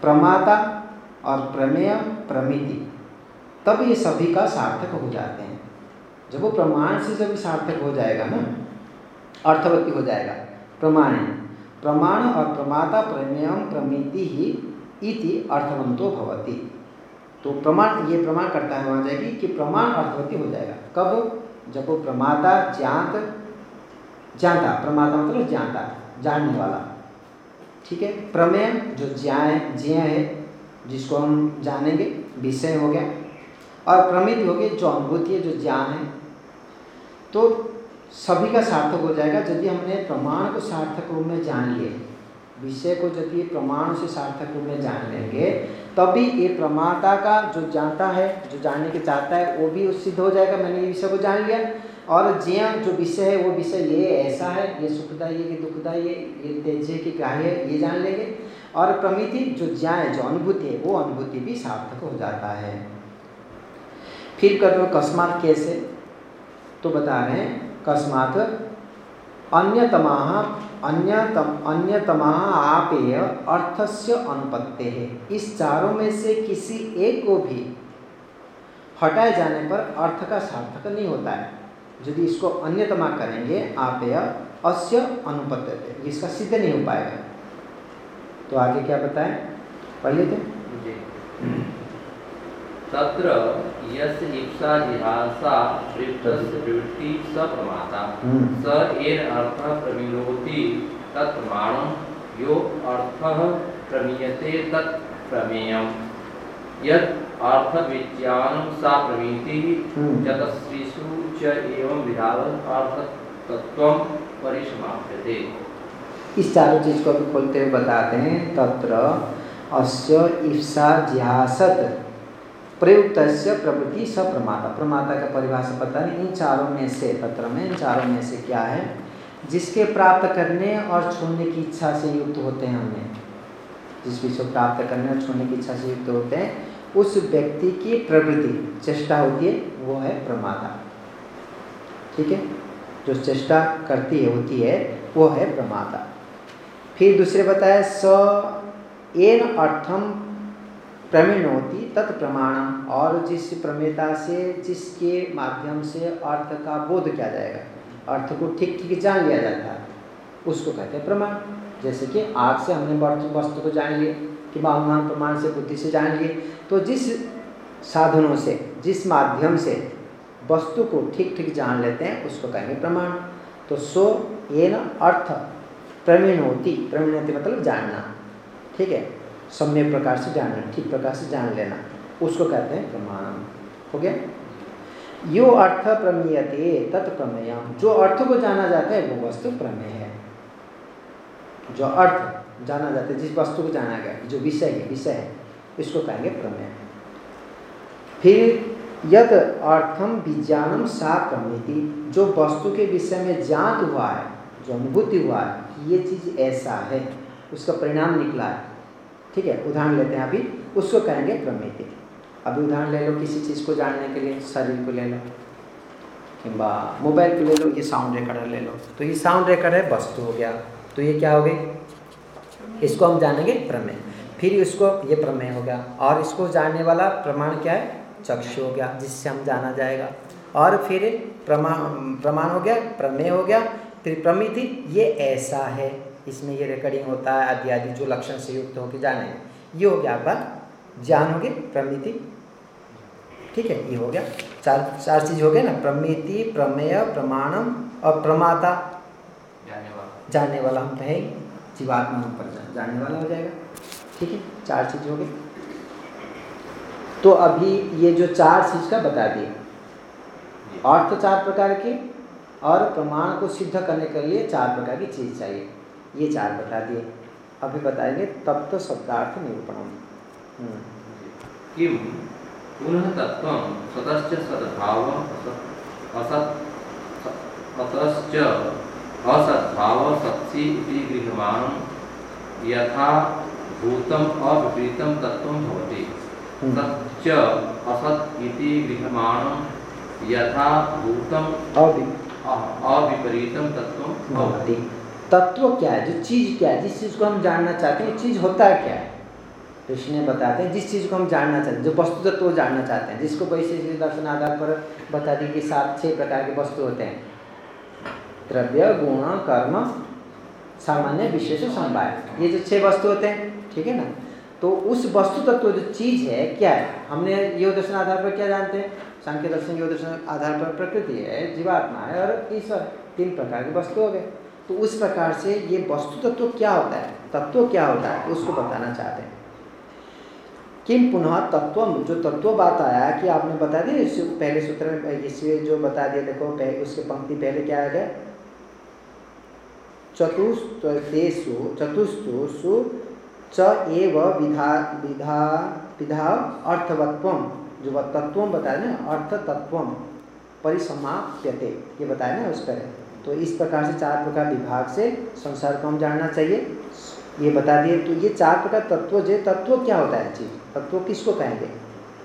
प्रमाता और प्रमेय प्रमिति, तब ये सभी का सार्थक हो जाते हैं। जब वो प्रमाण से जब सार्थक हो जाएगा ना अर्थवती हो जाएगा, प्रमाण प्रमाण और प्रमाता प्रमेयम प्रमिति ही इति अर्थवंतो भवती। तो प्रमाण, ये प्रमाण करता है वहाँ जाएगी कि प्रमाण अर्थवती हो जाएगा। कब? जब वो प्रमाता ज्ञात जानता प्रमाता मतलब जानता जानने वाला। ठीक है? प्रमेय जो ज्ञान ज्ञ है, जिसको हम जानेंगे, विषय हो गया। और प्रमित हो गए जो अनुभूति है, जो ज्ञान है। तो सभी का सार्थक हो जाएगा यदि हमने प्रमाण को सार्थक रूप में जान लिए। विषय को यदि प्रमाण से सार्थक रूप में जान लेंगे तभी ये प्रमाता का जो जानता है, जो जानने के चाहता है, वो भी सिद्ध हो जाएगा। मैंने ये विषय को जान लिया। और जिया जो विषय है, वो विषय ये ऐसा है। ये सुखदायी है कि दुखदायी है, ये तेज की ग्राह्य है, ये जान लेंगे। और प्रमिति जो ज्ञान जो अनुभूति है, वो अनुभूति भी सार्थक हो जाता है। फिर कर लो कस्मात कैसे? तो बता रहे हैं, कस्मात अन्यतमा, अन्यतम, अन्यतमा आपेय अर्थस्य अनुपत्ति। है इस चारों में से किसी एक को भी हटाए जाने पर अर्थ का सार्थक नहीं होता है। यदि इसको अन्यतमा करेंगे, आपेय अस्य अनुपत्ति इसका सिद्ध नहीं हो पाएगा। तो आगे क्या बताएँ? पढ़ लेते तत्र यस्य इप्सा जिहासा प्रयुक्तस्य प्रवृत्ति स प्रमाता हम्म। स एन अर्थः प्रमीणोति तत् प्रमाणं यो अर्थः प्रमीयते तत् प्रमेयम् यत् अर्थविज्ञानं सा प्रमीतिः हम्म। च एवं विधावत् अर्थतत्त्वं परिसमाप्यते इस चारों चीज़ को भी खोलते हुए बताते हैं तत्र अस्य ईप्सा जिहासत प्रयुक्त प्रवृत्ति स प्रमाता। प्रमाता का परिभाषा पता नहीं, इन चारों में से पत्र में, इन चारों में से क्या है? जिसके प्राप्त करने और छोड़ने की इच्छा से युक्त होते हैं हमें। जिस विषय प्राप्त करने और छोड़ने की इच्छा से युक्त होते हैं, उस व्यक्ति की प्रवृत्ति, चेष्टा होती है, वो है प्रमाता। ठीक है? जो चेष्टा करती है, होती है, वो है प्रमाता। फिर दूसरे बताया, स एन अर्थम प्रमीण होती तत्प्रमाणम और जिस प्रमेता से, जिसके माध्यम से अर्थ का बोध किया जाएगा, अर्थ को ठीक ठीक जान लिया जाता है, उसको कहते हैं प्रमाण। जैसे कि आग से हमने वस्तु को जान लिए, कि अनुमान प्रमाण से बुद्धि से जान लिए तो जिस साधनों से, जिस माध्यम से वस्तु को ठीक ठीक जान लेते हैं, उसको कहेंगे प्रमाण। तो सो ये न अर्थ प्रमीण होती प्रमीण होती मतलब जानना, ठीक है? सम्य प्रकार से जानना ठीक प्रकार से जान लेना। उसको कहते हैं प्रमाणम हो गया? यो अर्थ प्रमेयते तत्प्रमेय जो अर्थ को जाना जाता है, वो वस्तु प्रमेय है। जो अर्थ जाना जाता है, जिस वस्तु को जाना गया, जो विषय है विषय है, इसको कहेंगे प्रमेय। फिर यद अर्थम विज्ञानम सा प्रमिति जो वस्तु के विषय में ज्ञात हुआ है, जो अनुभूति हुआ है ये चीज़ ऐसा है, उसका परिणाम निकला है ठीक है उदाहरण लेते हैं अभी उसको कहेंगे प्रमिति अभी उदाहरण ले लो किसी चीज़ को जानने के लिए शरीर को ले लो। कि मोबाइल को ले लो ये साउंड रिकॉर्डर ले लो। तो ये साउंड रिकॉर्डर है वस्तु हो गया। तो ये क्या हो गई इसको हम जानेंगे प्रमेय। फिर इसको ये प्रमेय हो गया। और इसको जानने वाला प्रमाण क्या है? चक्षु हो गया जिससे हम जाना जाएगा। और फिर प्रमाण प्रमाण हो गया प्रमेय हो गया। फिर प्रमिति ये ऐसा है। इसमें ये रिकॉर्डिंग होता है आदि आदि जो लक्षण से युक्त होकर जाने ये हो गया आपका ज्ञान हो गया प्रमिति। ठीक है ये हो गया। चार चार चीज़ हो गया ना प्रमिति प्रमेय प्रमाणम और प्रमाता। जानने वाला जानने वाला हम कहे जीवात्मा पर जानने वाला हो जाएगा। ठीक है चार चीज़ हो गई तो अभी ये जो चार चीज़ का बता दिए। अर्थ चार प्रकार की और प्रमाण को सिद्ध करने के लिए चार प्रकार की चीज़ चाहिए। ये चार बता दिए। अभी बताएँगे तब तो शब्दार्थ निरूपण हम्म। किम? पुनः तत्व सतश्च सद्भाव असत अतश्च असद्भाव सत्सी इति गृह्यमाणं यथा भूतम अविपरीतम तत्व भवति। हम्म। सच्च असत इति गृह्यमाणं यथा भूतम अविपरीतम तत्व भवति। तत्व क्या है? जो चीज़ क्या है? जिस चीज़ को हम जानना चाहते हैं चीज़ होता है क्या है? कृष्ण ने बताते हैं जिस चीज़ को हम जानना चाहते हैं, जो वस्तु तत्व जानना चाहते हैं, जिसको वैसे दर्शन आधार पर बता दी कि सात छः प्रकार के वस्तु होते हैं। द्रव्य, गुण, कर्म, सामान्य, विशेष समवाय। ये जो छह वस्तु होते हैं, ठीक है ना? तो उस वस्तु तत्व जो चीज़ है, क्या है? हमने योग दर्शन आधार पर क्या जानते हैं? सांख्य दर्शन योग दर्शन आधार पर प्रकृति है, जीवात्मा है और ईश्वर, तीन प्रकार के वस्तु हो गए। तो उस प्रकार से ये वस्तु तत्व क्या होता है? तत्व क्या होता है? उसको बताना चाहते हैं। किम पुनः तत्व जो तत्व बात आया कि आपने बता दिया, इस पहले सूत्र में इससे जो बता दिया, देखो पहले उसके पंक्ति पहले क्या आ गया? चतुस्तु चतुस्तु च, एव, विधा विधा विधा अर्थवत्व जो तत्व बताया ना अर्थ तत्व परिसमाप्यते। ये बताया ना उस पर। तो इस प्रकार से चार प्रकार विभाग से संसार को हम जानना चाहिए। ये बता दिए तो ये चार प्रकार तत्व जो तत्व क्या होता है चीज़? तत्व किसको कहेंगे?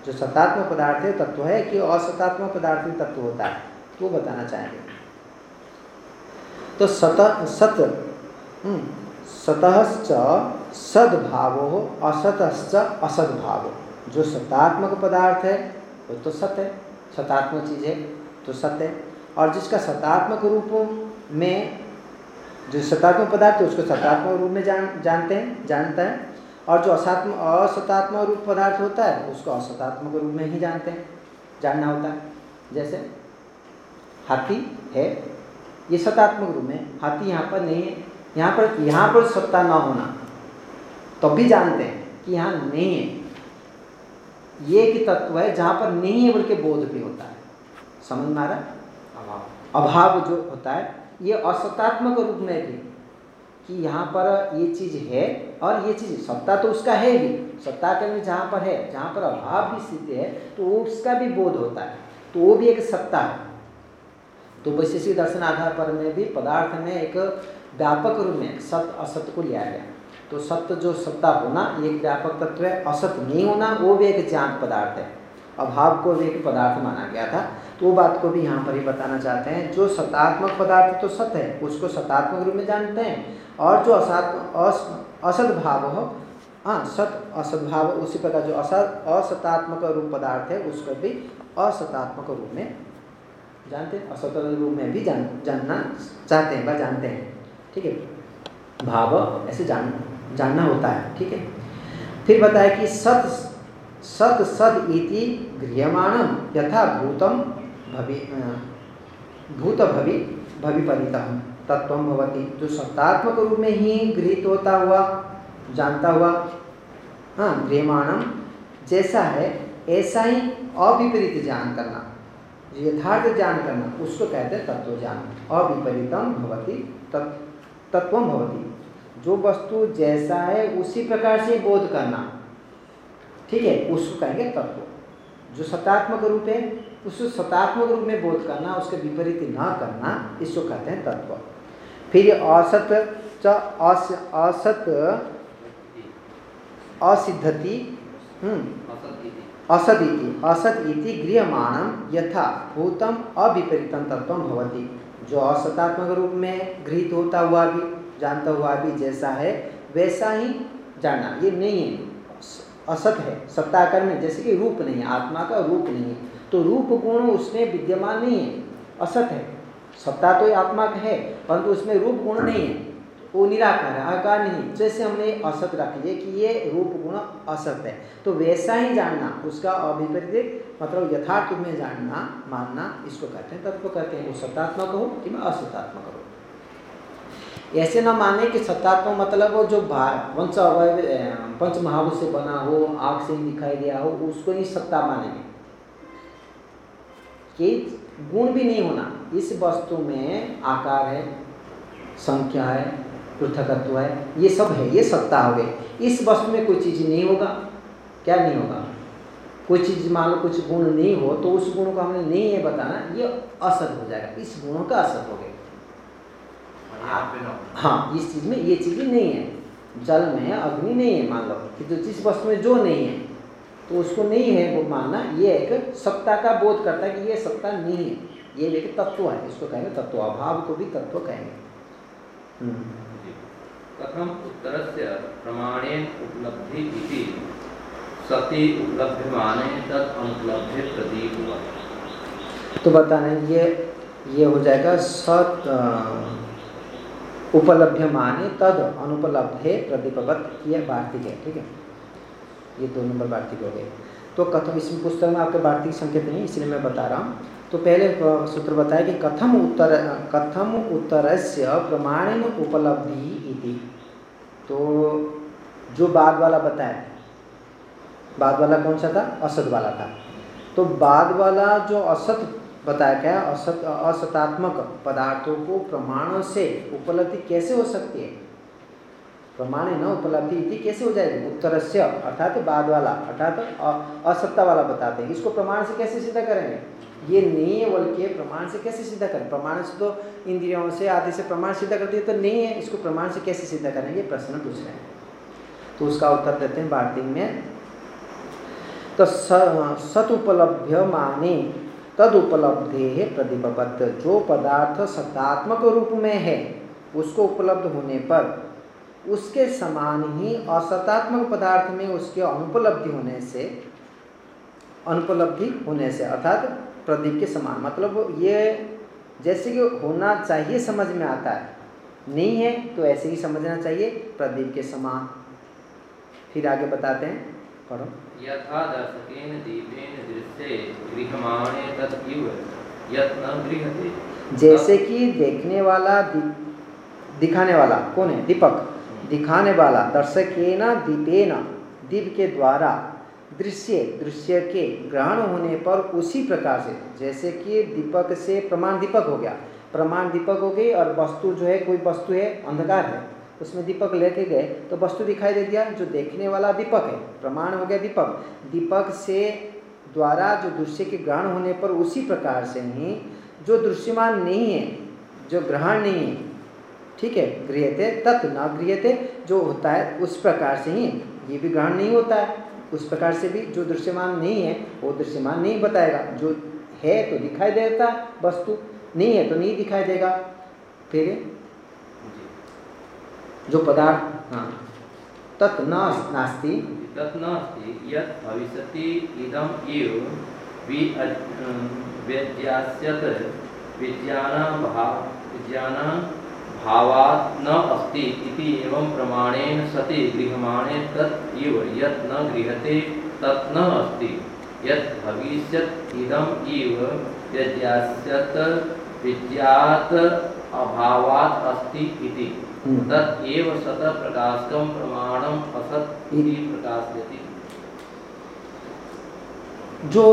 जो सतात्मक पदार्थ है तत्व है कि असतात्मक पदार्थ में तत्व होता है? वो तो वो बताना चाहेंगे। तो सत सत हम्म, सतश्च सद्भाव हो असतश्च असद्भाव। जो सतात्मक पदार्थ है वो तो सत्य सतात्मक चीज़ है तो सत्य और जिसका सतात्मक रूप में जो सतात्मक पदार्थ है, उसको सतात्मक रूप में जान, जानते हैं, जानता है। और जो असात्म असतात्मक रूप पदार्थ होता है, उसको असतात्मक रूप में ही जानते हैं। जानना होता है। जैसे, हाथी है, ये सतात्मक रूप में, हाथी यहाँ पर नहीं है। यहाँ पर यहाँ पर सत्ता न होना, तब तो भी जानते हैं कि यहाँ नहीं है। ये एक तत्व है, जहाँ पर नहीं है, बल्कि बोध भी होता है। समझ में आ रहा अभाव जो होता है, ये असत्तात्मक रूप में भी कि यहाँ पर ये चीज़ है और ये चीज़, सत्ता तो उसका है भी सत्ता के में जहाँ पर है, जहाँ पर अभाव भी स्थिति है तो वो उसका भी बोध होता है। तो वो भी एक सत्ता है। तो वैशेषिक दर्शन आधार पर में भी पदार्थ में एक व्यापक रूप में सत्य, असत्य को लिया गया। तो सत्य जो सत्ता होना, एक व्यापक तत्व है। असत्य नहीं होना, वो भी एक ज्ञान पदार्थ है। अभाव को एक पदार्थ माना गया था। तो वो बात को भी यहाँ पर ही बताना चाहते हैं। जो सतात्मक पदार्थ तो सत्य है, उसको सतात्मक रूप में जानते हैं। और जो असात असद भाव हो हाँ सत असद्भाव उसी प्रकार जो असत असतात्मक रूप पदार्थ है, उसको भी असतात्मक रूप में जानते हैं। असत रूप में भी जान, जानना चाहते हैं व जानते हैं। ठीक है? भाव, ऐसे जान, जानना होता है। ठीक है? फिर बताया कि सत सत सद इति गृह्यमाणम यथा भूतम भवि भूत भवि भविपरित तत्व भवती। जो सत्तात्मक रूप में ही गृहित होता हुआ, जानता हुआ। हाँ गृहमाणम जैसा है, ऐसा ही अविपरीत ज्ञान करना। यथार्थ ज्ञान करना, उसको कहते हैं तत्व ज्ञान। अविपरीतम भवती तत्व भवती। जो वस्तु जैसा है, उसी प्रकार से बोध करना। ठीक है, उसको कहेंगे तत्व। जो सतात्मक रूप है, उसको सतात्मक रूप में बोध करना, उसके विपरीत न करना, इसको कहते हैं तत्व। फिर असत असत, असिद्धति असद इति। असद इति गृहमाणम यथा भूतम अविपरीतम तत्व भवती। जो असतात्मक रूप में गृहित होता हुआ भी, जानता हुआ भी जैसा है, वैसा ही जानना ये नहीं है। असत है सत्ताकर में जैसे कि रूप नहीं है, आत्मा का रूप नहीं है। तो रूप गुण उसमें विद्यमान नहीं है, असत है। सत्ता तो आत्मा का है, परंतु उसमें रूप गुण नहीं है, वो निराकार है, आकार नहीं जैसे हमने असत रख लिए कि ये रूप गुण असत है। तो वैसा ही जानना, उसका अभिपरीत मतलब यथार्थ में जानना, मानना, इसको कहते हैं, तत्व कहते हैं, वो सत्तात्मक हो कि असत्तात्मक हो। ऐसे ना माने कि सत्तात्मक मतलब वो जो पंच अवय पंच महाभूत से बना हो, आग से दिखाई दिया हो, उसको ही सत्ता मानेंगे कि गुण भी नहीं होना। इस वस्तु में आकार है, संख्या है, पृथकत्व है, ये सब है, ये सत्ता हो गई। इस वस्तु में कोई चीज़ नहीं होगा। क्या नहीं होगा? कोई चीज़ मान लो कुछ गुण नहीं हो तो उस गुण को हमने नहीं है बताना, ये असत हो जाएगा। इस गुणों का असत हो गया। हाँ इस चीज़ में ये चीज़ भी नहीं है। जल में अग्नि नहीं है मान लो कि जो जिस वस्तु में जो नहीं है तो उसको नहीं है वो मानना ये एक सत्ता का बोध करता है कि ये सत्ता नहीं है। ये एक तत्व है इसको कहेंगे तत्व अभाव को भी तत्व कहेंगे। हम्म। कथम उत्तरस्य प्रमाणेन उपलब्धि सति उपलभ्यमाने तद अनुपलब्धि प्रतीक तो बताने ये ये हो जाएगा सत उपलब्ध माने तद अनुपलब्धे प्रदीपवत यह वार्तिक है, ठीक है? ये दो नंबर वार्तिक हो गए। तो कथम इसमें पुस्तक में आपके वार्तिक संकेत नहीं, इसलिए मैं बता रहा हूँ। तो पहले सूत्र बताया कि कथम उत्तर कथम उत्तर से प्रमाणिन उपलब्धि इति। तो जो बाद वाला बताया बाद वाला कौन सा था? असत वाला था। तो बाद वाला जो असत बताया क्या असत, असतात्मक पदार्थों को प्रमाणों से उपलब्धि कैसे हो सकती है? प्रमाण न उपलब्धि इति कैसे हो जाएगी? उत्तर से अर्थात बाद वाला, अर्थात असत्ता वाला बताते हैं इसको प्रमाण से कैसे सिद्ध करेंगे? ये नहीं है बल्कि प्रमाण से कैसे सिद्ध करें? प्रमाण से तो इंद्रियों से आदि से प्रमाण सिद्ध करती है तो नहीं है इसको प्रमाण से कैसे सिद्ध करेंगे प्रश्न पूछ रहे हैं। तो उसका उत्तर देते हैं बार्टिंग में। तो सत उपलब्ध माने तद उपलब्धि है प्रतिपबद्ध जो पदार्थ सत्तात्मक रूप में है, उसको उपलब्ध होने पर, उसके समान ही असतात्मक पदार्थ में उसके अनुपलब्धि होने से, अनुपलब्धि होने से, अर्थात प्रदीप के समान। मतलब ये जैसे कि होना चाहिए समझ में आता है, नहीं है तो ऐसे ही समझना चाहिए, प्रदीप के समान। फिर आगे बताते हैं, पढ़ो। यथा दर्शकेन दीपेन दृश्य गृहमाणे तत्व यत्न गृहते जैसे कि देखने वाला दि, दिखाने वाला कौन है? दीपक। दिखाने वाला दर्शक न दीपेन दीप के द्वारा दृश्य दृश्य के ग्रहण होने पर उसी प्रकार से। जैसे कि दीपक से प्रमाण दीपक हो गया। प्रमाण दीपक हो गई और वस्तु जो है कोई वस्तु है अंधकार है। उसमें दीपक लेके गए तो वस्तु दिखाई दे दिया, जो देखने वाला दीपक है, प्रमाण हो गया दीपक। दीपक से द्वारा जो दृश्य के ग्रहण होने पर उसी प्रकार से ही जो दृश्यमान नहीं है, जो ग्रहण नहीं है, ठीक है, गृहते, तत् न गृहते, जो होता है उस प्रकार से ही, ये भी ग्रहण नहीं होता है। उस प्रकार से भी जो दृश्यमान नहीं है, वो दृश्यमान नहीं बताएगा। जो है तो दिखाई देता वस्तु, नहीं है तो नहीं दिखाई देगा। फिर जो पदार्थ हाँ। तत् न नास्ति। तत् नास्ति, यत् भविष्यति इदम एव विद्यास्यत विज्ञान भाव विज्ञान भावात् न अस्ति इति एवं प्रमाणेन सति तत् यत् न तत् न अस्ति। यत् भविष्यत् एव विद्यात् अभावात् अस्ति इति। तत् एव सत प्रकाशकं प्रमाणम असत इति प्रकाशयति। जो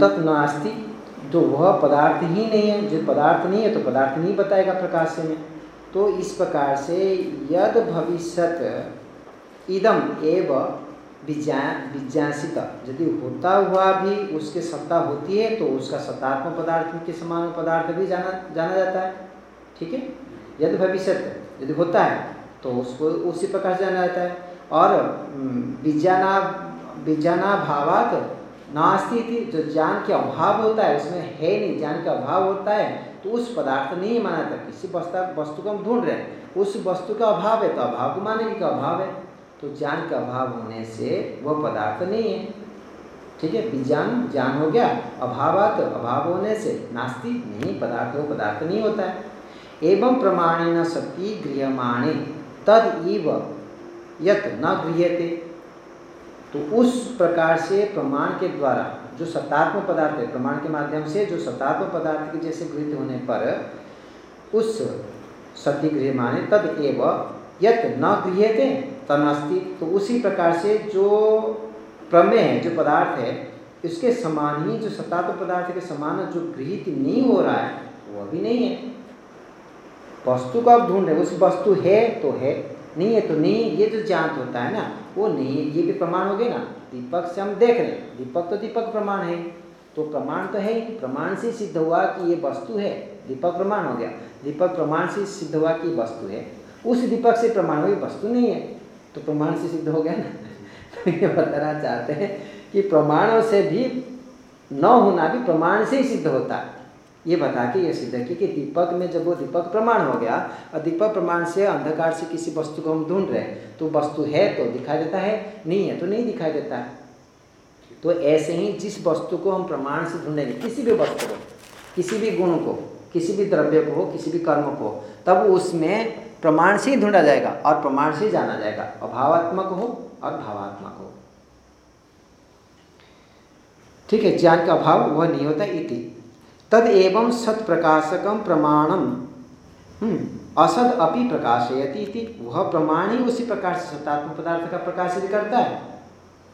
तत् नास्ति जो वह पदार्थ ही नहीं है। जो पदार्थ नहीं है तो पदार्थ नहीं बताएगा प्रकाश में तो इस प्रकार से यद भविष्यत इदम एव विज्ञा विज्ञासित। यदि होता हुआ भी उसके सत्ता होती है तो उसका सत्तात्मक पदार्थ के समान पदार्थ भी जाना जाना जाता है। ठीक है? यद भविष्यत। यदि होता है तो उसको उसी प्रकार से जाना जाता है। और विज्ञाना विज्ञाना भावात नास्ती थी जो ज्ञान के अभाव होता है, उसमें है नहीं, ज्ञान का अभाव होता है तो उस पदार्थ नहीं माना था किसी वस्तु वस्तु को हम ढूंढ रहे हैं, उस वस्तु का अभाव है तो अभाव को मानेंगे का अभाव है? तो ज्ञान का अभाव होने से वह पदार्थ नहीं है। ठीक है? विज्ञान ज्ञान हो गया, अभावात, अभाव होने से नास्ती, नहीं, पदार्थ, वो पदार्थ नहीं होता है। एवं प्रमाणेन सती गृहमाणे तद इव यत न गृहते तो उस प्रकार से प्रमाण के द्वारा, जो सत्तात्म पदार्थ है, प्रमाण के माध्यम से जो सत्तात्मक पदार्थ के जैसे गृहित होने पर, उस सत्य गृह माने तद एव यत न गृहते तनस्ति तो उसी प्रकार से जो प्रमेय है, जो पदार्थ है, इसके समान ही जो सत्तात्म पदार्थ के समान जो गृहित नहीं हो रहा है वह भी नहीं है। वस्तु को आप ढूंढ रहे उस वस्तु है तो है, नहीं है तो नहीं, ये जो जाँच होता है ना, वो नहीं है, ये भी प्रमाण हो गए ना। दीपक से हम देख रहे हैं, दीपक तो दीपक प्रमाण है। तो प्रमाण तो है प्रमाण से सिद्ध हुआ कि ये वस्तु है, दीपक प्रमाण हो गया। दीपक प्रमाण से सिद्ध हुआ कि वस्तु है, उस दीपक से प्रमाण हुई वस्तु नहीं है। तो प्रमाण से सिद्ध हो गया ना। तो ये बताना चाहते हैं कि प्रमाणों से भी न होना भी प्रमाण से ही सिद्ध होता। है ये बता के ये सिद्ध की कि दीपक में जब वो दीपक प्रमाण हो गया और दीपक प्रमाण से अंधकार से किसी वस्तु को हम ढूंढ रहे तो वस्तु है तो दिखाई देता है, नहीं है तो नहीं दिखाई देता। है तो ऐसे ही जिस वस्तु को हम प्रमाण से ढूंढेंगे, किसी भी वस्तु को, किसी भी गुण को, किसी भी द्रव्य को हो, किसी भी कर्म को, तब उसमें प्रमाण से ही ढूंढा जाएगा और प्रमाण से ही जाना जाएगा। अभावात्मक हो और भावात्मक हो। ठीक है, ज्ञान का अभाव वह नहीं होता इति। तद एवं सत प्रकाशकम प्रमाणम हम्म, असद अपि प्रकाशयती थी वह प्रमाण ही उसी प्रकार से सत्तात्मक पदार्थ का प्रकाशित करता है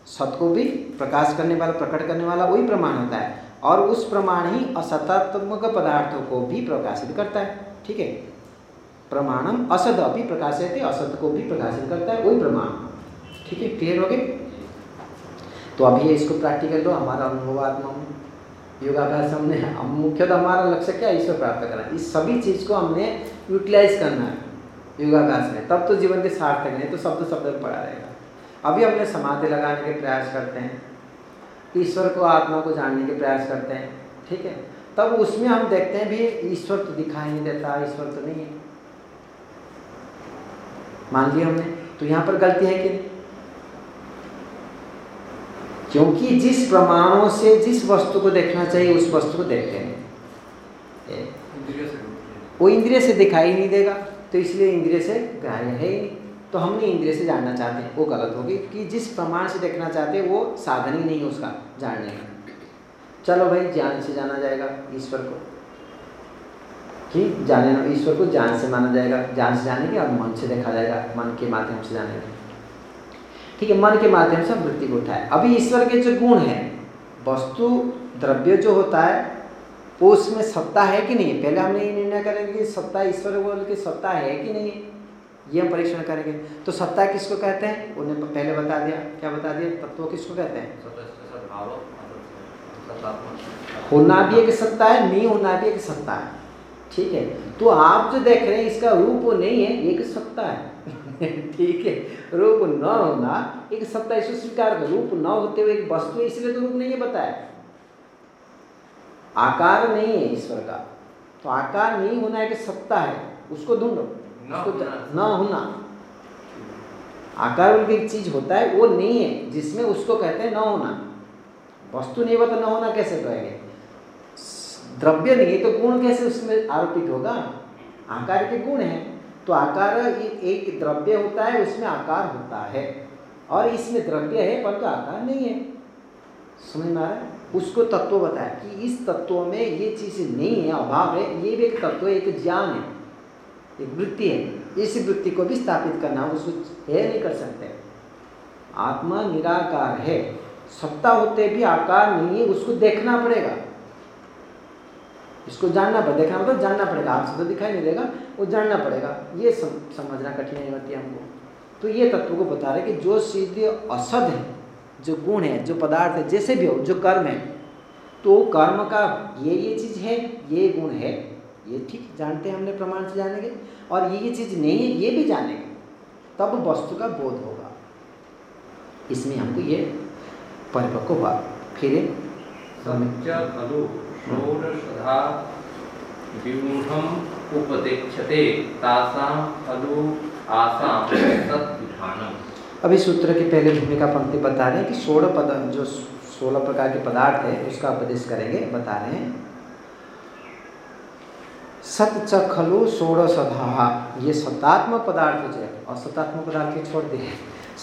सत को भी प्रकाश करने वाला प्रकट करने वाला वही प्रमाण होता है। और उस प्रमाण ही असतात्मक पदार्थों को भी प्रकाशित करता है। ठीक है? प्रमाणम असद अभी प्रकाशित असत को भी प्रकाशित करता है वही प्रमाण। ठीक है? क्लियर हो गए? तो अभी इसको प्रैक्टिकल दो हमारा अनुभवात्मक योगाभ्यास हमने हम मुख्यतः हमारा लक्ष्य क्या है? ईश्वर प्राप्त करना। इस सभी चीज़ को हमने यूटिलाइज करना है। योगाभ्यास में। तब तो जीवन के सार्थक नहीं तो शब्द शब्द पड़ा रहेगा। अभी हमने समाधि लगाने के प्रयास करते हैं। ईश्वर को, आत्मा को जानने के प्रयास करते हैं। ठीक है? तब उसमें हम देखते हैं भी ईश्वर तो दिखाई नहीं देता, ईश्वर तो नहीं है। मान लिया हमने? तो यहाँ पर गलती है कि नहीं? क्योंकि जिस प्रमाणों से जिस वस्तु को देखना चाहिए उस वस्तु को देखते हैं। वो इंद्रिय से दिखाई नहीं देगा तो इसलिए इंद्रिय से ग्राह्य है ही नहीं। तो हम नहीं इंद्रिय से जानना चाहते हैं। वो गलत होगी कि जिस प्रमाण से देखना चाहते हैं वो साधन ही नहीं है उसका जानने का। चलो भाई ज्ञान से जाना जाएगा ईश्वर को। कि जाने ईश्वर को ज्ञान से माना जाएगा। ज्ञान से जानेंगे और मन से देखा जाएगा मन के माध्यम से जानेंगे ठीक है मन के माध्यम से वृत्ति को उठाए। अभी ईश्वर के जो गुण है वस्तु द्रव्य जो होता है वो उसमें सत्ता है कि नहीं? पहले हमने ये निर्णय करेंगे कि सत्ता ईश्वर बोल के सत्ता है कि नहीं? ये हम परीक्षण करेंगे। तो सत्ता किसको कहते हैं? उन्हें पहले बता दिया। क्या बता दिया? तत्व किसको कहते हैं? होना भी एक सत्ता है नहीं होना भी एक सत्ता है। ठीक है? तो आप जो देख रहे हैं इसका रूप वो नहीं है एक सत्ता है। ठीक है। रूप न होना एक सत्ता इसको स्वीकार कर रूप न होते हुए एक वस्तु है इसलिए तो रूप नहीं है बताया। आकार नहीं है ईश्वर का। तो आकार नहीं होना एक सत्ता है उसको ढूंढो। उसको न होना। आकार बोल एक चीज़ होता है वो नहीं है जिसमें उसको कहते हैं न होना। वस्तु नहीं होता न होना कैसे कहेंगे? द्रव्य नहीं तो गुण कैसे उसमें आरोपित होगा? आकार के गुण है। तो आकार एक द्रव्य होता है, उसमें आकार होता है। और इसमें द्रव्य है, परंतु आकार नहीं है। समझ में आ रहा है? उसको तत्व बताया कि इस तत्व में ये चीज़ नहीं है, अभाव है, ये भी एक तत्व है, एक ज्ञान है, एक वृत्ति है। इस वृत्ति को भी स्थापित करना उसको है, नहीं कर सकते। आत्मा निराकार है, सत्ता होते भी आकार नहीं है, उसको देखना पड़ेगा। इसको जानना पड़ेगा। देखना मतलब जानना पड़ेगा। आपसे तो दिखाई नहीं देगा वो जानना पड़ेगा। ये सम, समझना कठिनाई होती है हमको। तो ये तत्व को बता रहे कि जो सिद्ध असद है जो गुण है जो पदार्थ है जैसे भी हो जो कर्म है तो कर्म का ये ये चीज़ है ये गुण है ये ठीक जानते हैं हमने प्रमाण से जानेंगे। और ये ये चीज़ नहीं है ये भी जानेंगे। तब वस्तु का बोध होगा। इसमें हमको ये परिपक्व हुआ फिर षोडशधा उपदेक्षते तासां खलु आसां तत्विधानम अभी सूत्र की पहले भूमिका पंक्ति बता रहे हैं कि सोलह पद जो सोलह प्रकार के पदार्थ है, उसका उपदेश करेंगे, बता रहे हैं। सत च खलु षोड़शधा, ये सतात्मक पदार्थ जो है, और सतात्मक पदार्थ छोड़ दिए।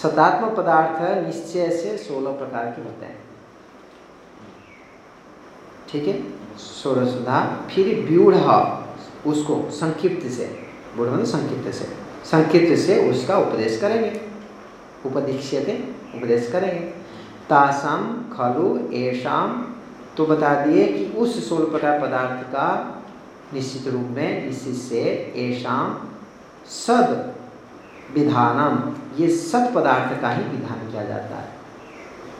सतात्मक पदार्थ निश्चय से सोलह प्रकार के होते हैं। ठीक है? षोड़शधा फिर व्यूढ़ उसको संक्षिप्त से बूढ़ संक्षिप्त से। संक्षिप्त से उसका उपदेश करेंगे। उपदीक्ष्यते उपदेश करेंगे। तासाम खलु ऐशाम तो बता दिए कि उस प्रकार पदार्थ का निश्चित रूप में निश्चित से ऐशाम सद विधानम, ये सत पदार्थ का ही विधान किया जाता है।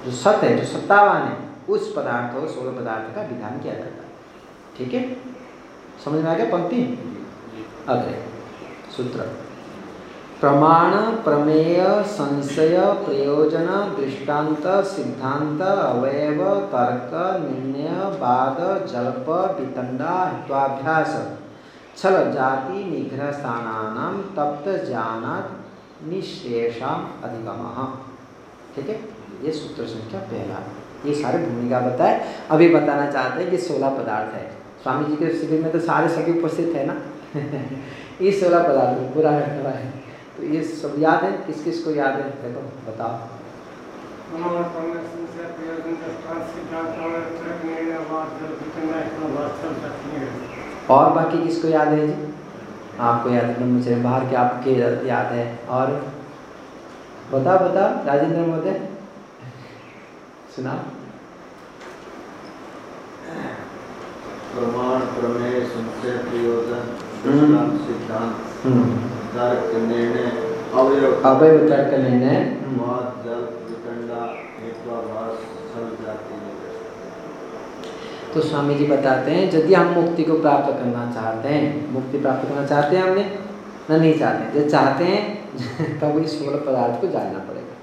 जो सत है, जो सत्तावान है उस पदार्थ और सोलह पदार्थ का विधान किया जाता है। ठीक है? समझ में आ गया पंक्ति? अगले सूत्र। प्रमाण प्रमेय संशय प्रयोजन दृष्टांत सिद्धांत अवयव तर्क निर्णय वाद जल्प वितंडा हित्वाभ्यास छल जाति निग्रह स्थानानाम तप्त जानात निशेषाम अधिगम। ठीक है? ये सूत्र संख्या पहला ये सारे भूमिका बताए। अभी बताना चाहते हैं कि सोलह पदार्थ है। स्वामी जी के शिविर में तो सारे सभी उपस्थित है ना? ये सोलह पदार्थ पूरा है तो ये सब याद है? किस किस को याद है? देखो, बताओ। और बाकी किसको याद है जी? आपको याद है मुझे बाहर के आपके याद है। और बता बता राजेंद्र महोदय। सुना प्रमाण प्रमेय संशय प्रयोजन सिद्धांत। तर्क निर्णय अवयव अवयव तर्क निर्णय मौत जल वितंडा हेत्वाभास सब जाति तो स्वामी जी बताते हैं यदि हम मुक्ति को प्राप्त करना चाहते हैं मुक्ति प्राप्त करना चाहते हैं हमने? ना नहीं चाहते। जो चाहते हैं तब इस सोलह पदार्थ को जानना पड़ेगा।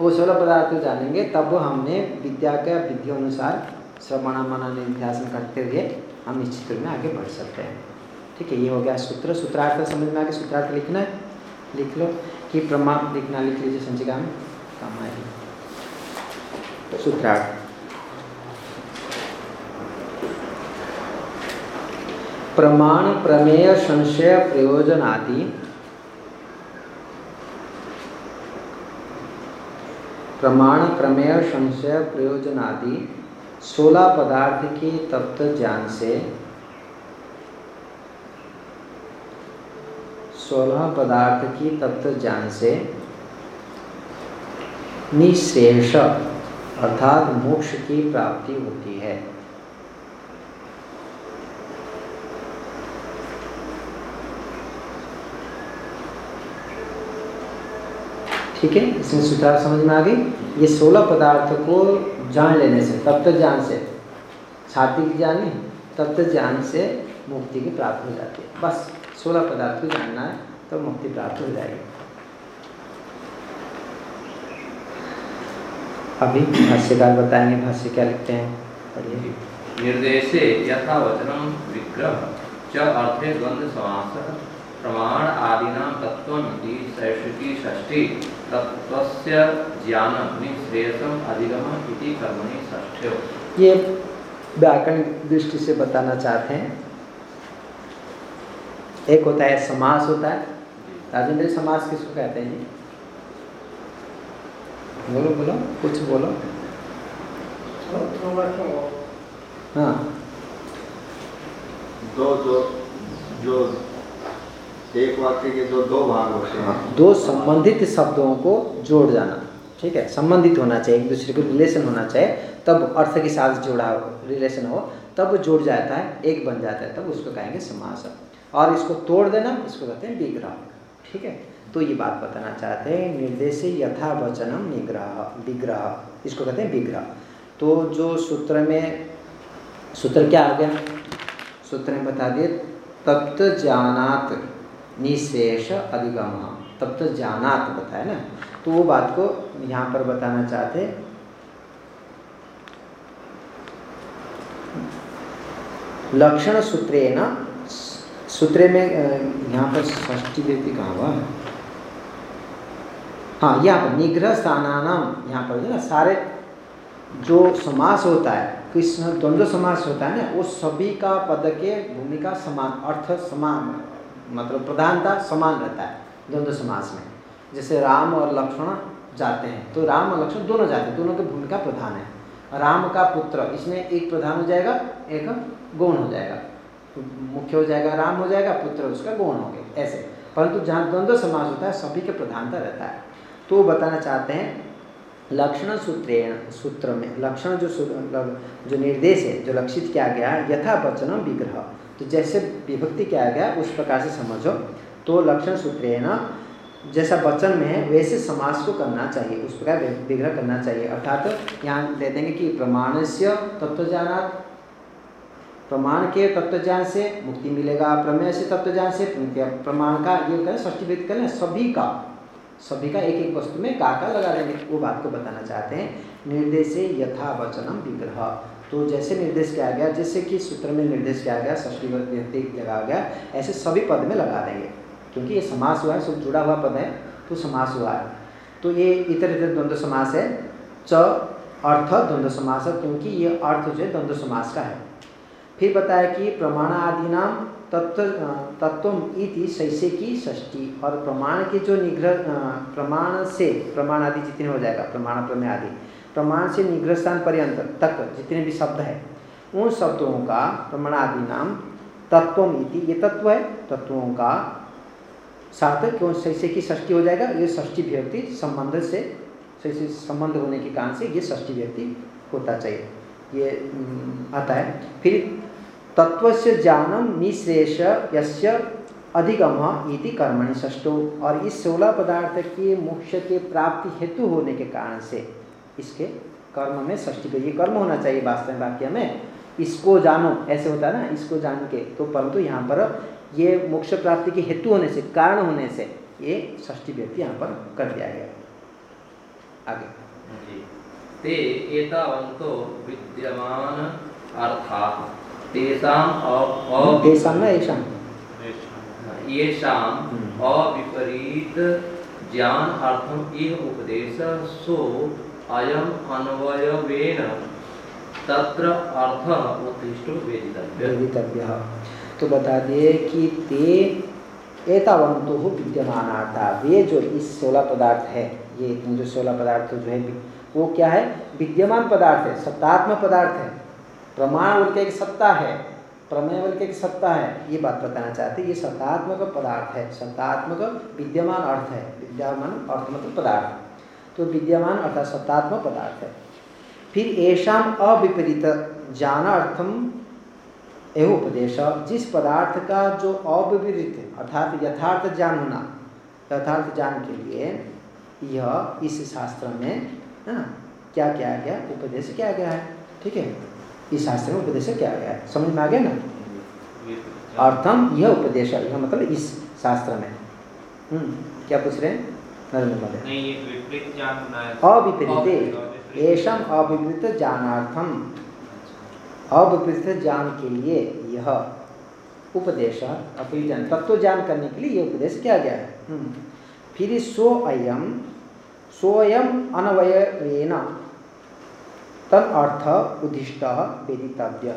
वो सोलह पदार्थ को जानेंगे तब हमने विद्या के विधि अनुसार श्रवण मनन निध्यासन करते हुए हम निश्चित रूप में आगे बढ़ सकते हैं। ठीक है, ये हो गया सूत्र। सूत्रार्थ समझ में आगे सूत्रार्थ लिखना है? लिख लो। कि प्रमाण लिखना, लिख लीजिए संचिका में। काम आएगी। सूत्रार्थ। प्रमाण, प्रमेय, संशय, प्रयोजन आदि। प्रमाण, प्रमेय, संशय, प्रयोजन आदि। सोलह पदार्थ की तत्व ज्ञान से सोलह पदार्थ की तत्व ज्ञान से निशेष अर्थात मोक्ष की प्राप्ति होती है। ठीक है? इसमें सुधार समझ में आ गई? ये सोलह पदार्थ को जान लेने से तत्व ज्ञान से। सात्विक ज्ञान नहीं तत्व ज्ञान से मुक्ति की प्राप्त हो जाती है। बस, सोलह पदार्थ को जानना है तो मुक्ति प्राप्त हो जाएगी। अभी भाष्यकार बताएँगे, भाष्य क्या लिखते हैं? निर्देशे यथा वचनम विग्रह, च अर्थे द्वंद्व समास प्रमाण आदिना तत्त्वमिति शैषिकी षष्ठी। तत्त्वस्य ज्ञानं निःश्रेयसम अधिगम इति कर्मणि षष्ठ्यो ये व्याकरण दृष्टि से बताना चाहते हैं। एक होता है समास होता है। राजेंद्र समास किसको कहते हैं? जी बोलो बोलो कुछ बोलो। हाँ। दो जो जो एक वाक्य के जो दो भाग होते हैं। दो संबंधित शब्दों को जोड़ जाना, ठीक है? संबंधित होना चाहिए, एक दूसरे को रिलेशन होना चाहिए, तब अर्थ के साथ जोड़ा रिलेशन हो, तब जुड़ जाता है, एक बन जाता है, तब उसको कहेंगे समास। और इसको तोड़ देना, इसको कहते हैं विग्रह, ठीक है? तो ये बात बताना चाहते हैं निर्देश यथा वचनम निग्रह, विग्रह, इसको कहते हैं विग्रह। तो जो सूत्र में, सूत्र क्या आ गया? सूत्र में बता दिए तप्त जानात निशेष अधिगम। तप्त जानात बताया ना? तो वो बात को यहाँ पर बताना चाहते लक्षण सूत्रेण, सूत्र में यहाँ पर ष्टी व्यक्ति कहाँ हुआ हाँ। यहाँ पर निग्रह स्थानानाम यहाँ पर ना, सारे जो समास होता है, कृष्ण, द्वंद्व समास होता है ना, वो सभी का पद के भूमिका समान, अर्थ समान मतलब प्रधानता समान रहता है द्वंद्व समास में। जैसे राम और लक्ष्मण जाते हैं तो राम और लक्ष्मण दोनों जाते हैं, दोनों की भूमिका प्रधान है। राम का पुत्र, इसमें एक प्रधान हो जाएगा, एक गौण हो जाएगा। तो मुख्य हो जाएगा राम, हो जाएगा पुत्र, उसका गौण हो गया, ऐसे। परंतु जहाँ द्वंद्व समाज होता है, सभी के प्रधानता रहता है। तो बताना चाहते हैं लक्षण सूत्रेण, सूत्र में लक्षण जो मतलब जो निर्देश है, जो लक्षित किया गया है, यथा वचनम विग्रह। तो जैसे विभक्ति किया गया? उस प्रकार से समझो। तो लक्षण सूत्र है ना, जैसा वचन में है, वैसे समास को करना चाहिए, उस प्रकार विग्रह करना चाहिए। अर्थात यहाँ दे देंगे कि प्रमाण से तत्व जाना प्रमाण के तत्वज्ञान से मुक्ति मिलेगा प्रमेय से तत्वज्ञान से प्रमाण का ये करें षष्टिवृत्त करें सभी का सभी का एक एक वस्तु में का का लगा देंगे। वो बात को बताना चाहते हैं। निर्देश यथा वचनम विग्रह। तो जैसे निर्देश किया गया, जैसे कि सूत्र में निर्देश किया गया व्यक्ति लगाया गया, ऐसे सभी पद में लगा देंगे। क्योंकि ये समास हुआ है, सब जुड़ा हुआ पद है तो समास हुआ है। तो ये इतर इतर द्वंद्व समास है, च अर्थ द्वंद्व समास है, क्योंकि ये अर्थ जो है, द्वंद्व समास का है। फिर बताया कि प्रमाण आदि नाम तत्व तत्व इति शैसे की षष्टी, और प्रमाण के जो निग्रह प्रमाण से प्रमाण आदि जितने हो जाएगा, प्रमाण प्रमेय आदि प्रमाण से निग्रह स्थान पर्यंत तक जितने भी शब्द है, उन शब्दों का प्रमाणादि नाम तत्व इति, ये तत्व है, तत्वों का साथ क्यों शैसे की षष्टी हो जाएगा? ये षष्टी व्यक्ति संबंध से शैसे संबंध होने के कारण से ये षष्टी व्यक्ति होता चाहिए। ये आता है। फिर तत्व से ज्ञानम निश्रेष यस्य अधिगम इति कर्मणि षष्टो। और इस सोलह पदार्थ के मोक्ष के प्राप्ति हेतु होने के कारण से इसके कर्म में षष्टि को ये कर्म होना चाहिए वास्तव में वाक्य में। इसको जानो ऐसे होता है ना इसको जान के। तो परंतु यहाँ पर ये मोक्ष प्राप्ति के हेतु होने से कारण होने से ये षष्टि व्यक्ति यहाँ पर कर दिया गया। आगे। ते एतावन्तो विद्यमान अर्थात तेषाम तेषाम ना ऐसा येषाम हम्म। अविपरीत ज्ञान अर्थम इह उपदेश सो अयम अन्वयवेन तत्र अर्थ उत्तिष्ठो वेदितव्य। तो बता दिए कि ते एतावंतो विद्यमानार्था वे जो इस सोलह पदार्थ है, ये जो सोलह पदार्थ जो है, वो क्या है? विद्यमान पदार्थ है सत्तात्मक पदार्थ है। प्रमाण बोल के एक सत्ता है, प्रमेय बोल के एक सत्ता है। ये बात बताना चाहते हैं, ये सत्तात्मक पदार्थ है, सत्तात्मक विद्यमान अर्थ है, विद्यमान अर्थ मतलब पदार्थ। तो विद्यमान अर्थात सत्तात्मक पदार्थ है। फिर ऐसा अविपरीत ज्ञानार्थम एवं उपदेश। जिस पदार्थ का जो अविपरीत, अर्थात यथार्थ ज्ञान होना, यथार्थ ज्ञान के लिए यह इस शास्त्र में, है ना क्या क्या गया? उपदेश क्या गया है। ठीक है? इस शास्त्र में उपदेश क्या गया है। समझ में आ गया ना? अर्थम यह उपदेश मतलब इस शास्त्र में। हम्म क्या पूछ रहे हैं? नरेंद्र मोदी अविपरीत अविपरीत। ज्ञानार्थम अविपरीत ज्ञान के लिए यह उपदेश तत्व ज्ञान करने के लिए यह उपदेश किया गया। है हम्म। फिर सो अयम सोयम अनवयन तद अर्थ उदिष्ट वेदितव्य।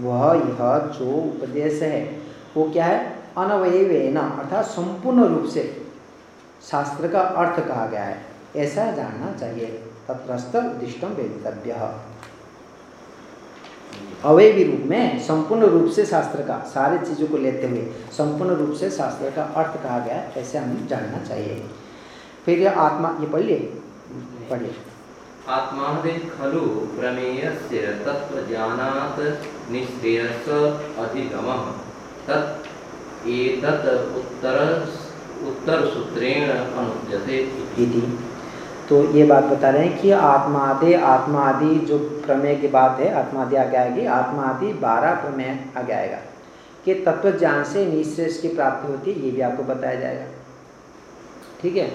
वह यह जो उपदेश है वो क्या है? अनवयन अर्थात संपूर्ण रूप से। शास्त्र का अर्थ कहा गया है। ऐसा जानना चाहिए। तत्रस्थ उदिष्टम वेदितव्य। अवयवी रूप में संपूर्ण रूप से शास्त्र का, सारी चीज़ों को लेते हुए संपूर्ण रूप से शास्त्र का अर्थ कहा गया है, ऐसे हमें जानना चाहिए। फिर ये आत्मा, ये पढ़ लिए पढ़िए। आत्मादे खलु प्रमेयस्य तत्त्वज्ञानात् निःश्रेयस अधिगमः। तत् एतत् उत्तर उत्तर सूत्रेण अनुद्यते तो ये बात बता रहे हैं कि आत्मादि आत्मादि जो प्रमेय की बात है, आत्मादि आगे आएगी, आत्मादि बारह प्रमेय आगे आएगा। कि तत्व ज्ञान से निश्रेष की प्राप्ति होती है, ये भी आपको बताया जाएगा। ठीक है?